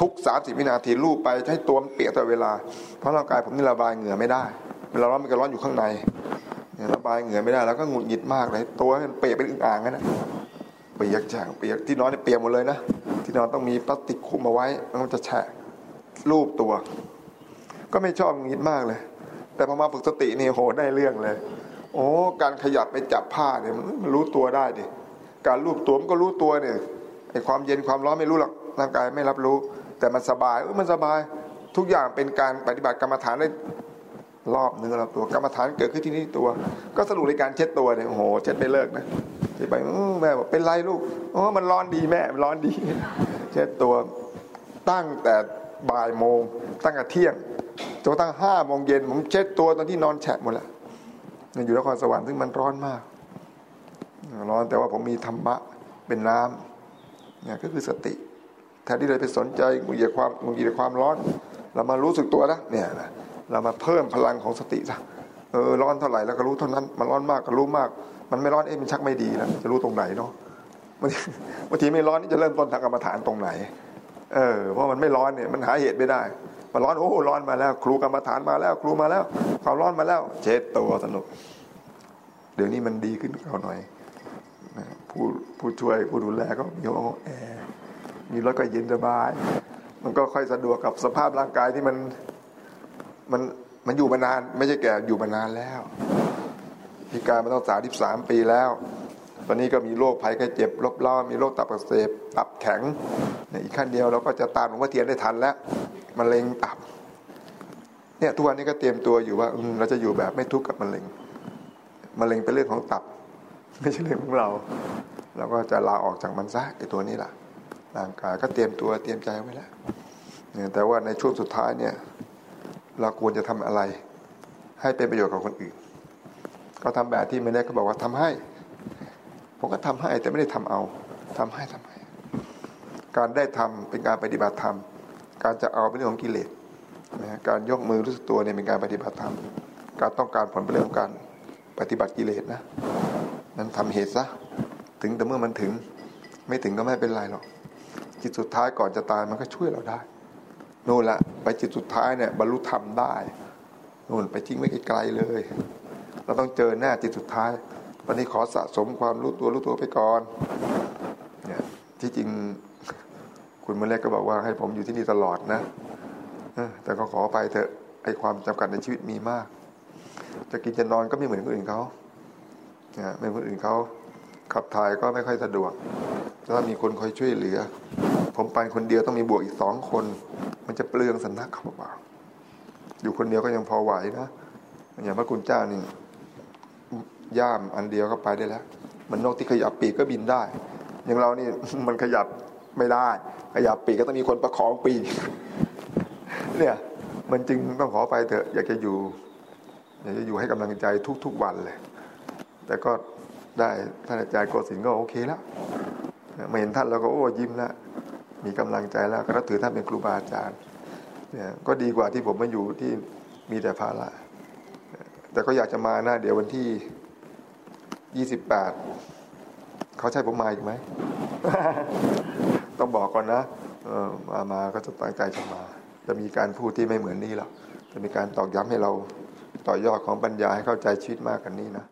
ทุกสามสิบวินาทีลูบไปให้ตัวมันเปียกตลอดเวลา เพราะร่างกายผมนี่ระบายเหงื่อไม่ได้เวลาร้อนมันก็ร้อนอยู่ข้างในระบายเหงื่อไม่ได้แล้วก็หงุดหงิดมากเลย ตัวมันเปียกเป็นอึ่งอ่างนะเปียกแฉะเปียกที่นอนเนี่ยเปียกหมดเลยนะที่นอนต้องมีพลาสติกคุมเอาไว้มันจะแฉะรูปตัว ก็ไม่ชอบงิดมากเลย แต่พอมาฝึกสตินี่โหได้เรื่องเลย โอ้การขยับไปจับผ้าเนี่ยมันรู้ตัวได้ดิการรูปตัวมันก็รู้ตัวเนี่ยไอความเย็นความร้อนไม่รู้หรอกร่างกายไม่รับรู้ แต่มันสบายเออมันสบาย ทุกอย่างเป็นการปฏิบัติกรรมฐานได้รอบเนื้อรอบตัวกรรมฐานเกิดขึ้นที่นี่ตัว ก็สรุปในการเช็ดตัวเนี่ยโอ้โหเช็ดไม่เลิกนะที่ไปแม่บอกเป็นไรลูกโอ้มันร้อนดีแม่มันร้อนดี เช็ดตัวตั้งแต่บ่ายโมงตั้งแต่เที่ยง จนตั้งห้าโมงเย็นผมเช็ดตัวตอนที่นอนแฉะหมดแล้วอยู่นครสวรรค์ซึ่งมันร้อนมาก ร้อนแต่ว่าผมมีธรรมะเป็นน้ำเนี่ยก็คือสติแทนที่เราไปสนใจงุนหงิดความงุนหงิดความร้อน เรามารู้สึกตัวนะเนี่ยนะเรามาเพิ่มพลังของสติซะเออร้อนเท่าไหร่แล้วก็รู้เท่านั้นมันร้อนมากก็รู้มาก มันไม่ร้อนเอ๊ะมันชักไม่ดีแล้วจะรู้ตรงไหนเนาะบางทีไม่ร้อนนี่จะเริ่มต้นทางกรรมฐานตรงไหน เออเพราะมันไม่ร้อนเนี่ยมันหาเหตุไม่ได้ มันร้อนโอ้ร้อนมาแล้ว ครูกรรมฐานมาแล้ว ครูมาแล้ว ความร้อนมาแล้ว เช็ดตัวสนุก เดี๋ยวนี้มันดีขึ้นเขาหน่อยผู้ผู้ช่วยผู้ดูแลก็มีห้องแอร์มีรถก็เย็นสบาย มันก็ค่อยสะดวกกับสภาพร่างกายที่มันมันมันอยู่มานาน ไม่ใช่แก่อยู่มานานแล้วพิการมาตั้งสามสิบสามปีแล้ว ตอนนี้ก็มีโรคภัยไข้เจ็บลบล้อมีโรคตับอักเสบตับแข็งอีกขั้นเดียวเราก็จะตามหลวงพ่อเทียนได้ทันแล้วมะเร็งตับเนี่ยทุกวันนี้ก็เตรียมตัวอยู่ว่าเราจะอยู่แบบไม่ทุกข์กับมะเร็งมะเร็งเป็นเรื่องของตับ ไม่ใช่เรื่องของเราเราก็จะลาออกจากมันซะไอตัวนี้แหละร่างกายก็เตรียมตัวเตรียมใจไว้แล้วเนี่ยแต่ว่าในช่วงสุดท้ายเนี่ยเราควรจะทำอะไร ให้เป็นประโยชน์กับคนอื่น ก็ทำแบบที่ไม่ได้เขาบอกว่าทำให้ ผมก็ทำให้แต่ไม่ได้ทำเอาทำให้ทำให้ การได้ทำเป็นการปฏิบัติธรรม การจะเอาเป็นเรื่องของกิเลสนะการยกมือรู้สึกตัวเนี่ยเป็นการปฏิบัติธรรม การต้องการผลเป็นเรื่องของการปฏิบัติกิเลสนะ นั้นทำเหตุซะ ถึงแต่เมื่อมันถึง ไม่ถึงก็ไม่เป็นไรหรอก จิตสุดท้ายก่อนจะตายมันก็ช่วยเราได้นู่นละไปจิตสุดท้ายเนี่ยบรรลุธรรมได้นู่นไปทิ้งไม่ไกลเลย เราต้องเจอหน้าจิตสุดท้าย วันนี้ขอสะสมความรู้ตัวรู้ตัวไปก่อนเนี่ยที่จริงคุณเมื่อแรกก็บอกว่าให้ผมอยู่ที่นี่ตลอดนะแต่ก็ขอไปเถอะไอความจำกัดในชีวิตมีมาก จะกินจะนอนก็ไม่เหมือนคนอื่นเขาไม่เหมือนคนอื่นเขาขับถ่ายก็ไม่ค่อยสะดวกถ้ามีคนคอยช่วยเหลือ ผมไปคนเดียวต้องมีบวกอีกสองคน มันจะเปลืองสำนักเขาเปล่าอยู่คนเดียวก็ยังพอไหวนะอย่างพระคุณเจ้านี่ ย่ามอันเดียวก็ไปได้แล้ว มันนกที่ขยับปีกก็บินได้ อย่างเรานี่มันขยับไม่ได้ ขยับปีกก็ต้องมีคนประคองปีกเนี่ยมันจึงต้องขอไปเถอะอยากจะอยู่อยากจะอยู่ให้กำลังใจทุกๆวันเลย แต่ก็ได้ท่านอาจารย์โกศินก็โอเคแล้วมาเห็นท่านเราก็โอ้ยิ้มแล้วมีกำลังใจแล้วก็นับถือท่านเป็นครูบาอาจารย์เนี่ยก็ดีกว่าที่ผมมาอยู่ที่มีแต่ภาระแต่ก็อยากจะมานะเดี๋ยววันที่ ยี่สิบแปดเขาใช่ผมมาอีกไหม ต้องบอกก่อนนะมามาก็จะตั้งใจจะมา จะมีการพูดที่ไม่เหมือนนี่หรอกจะมีการตอกย้ำให้เราต่อยอดของปัญญาให้เข้าใจชีวิตมากกันนี้นะ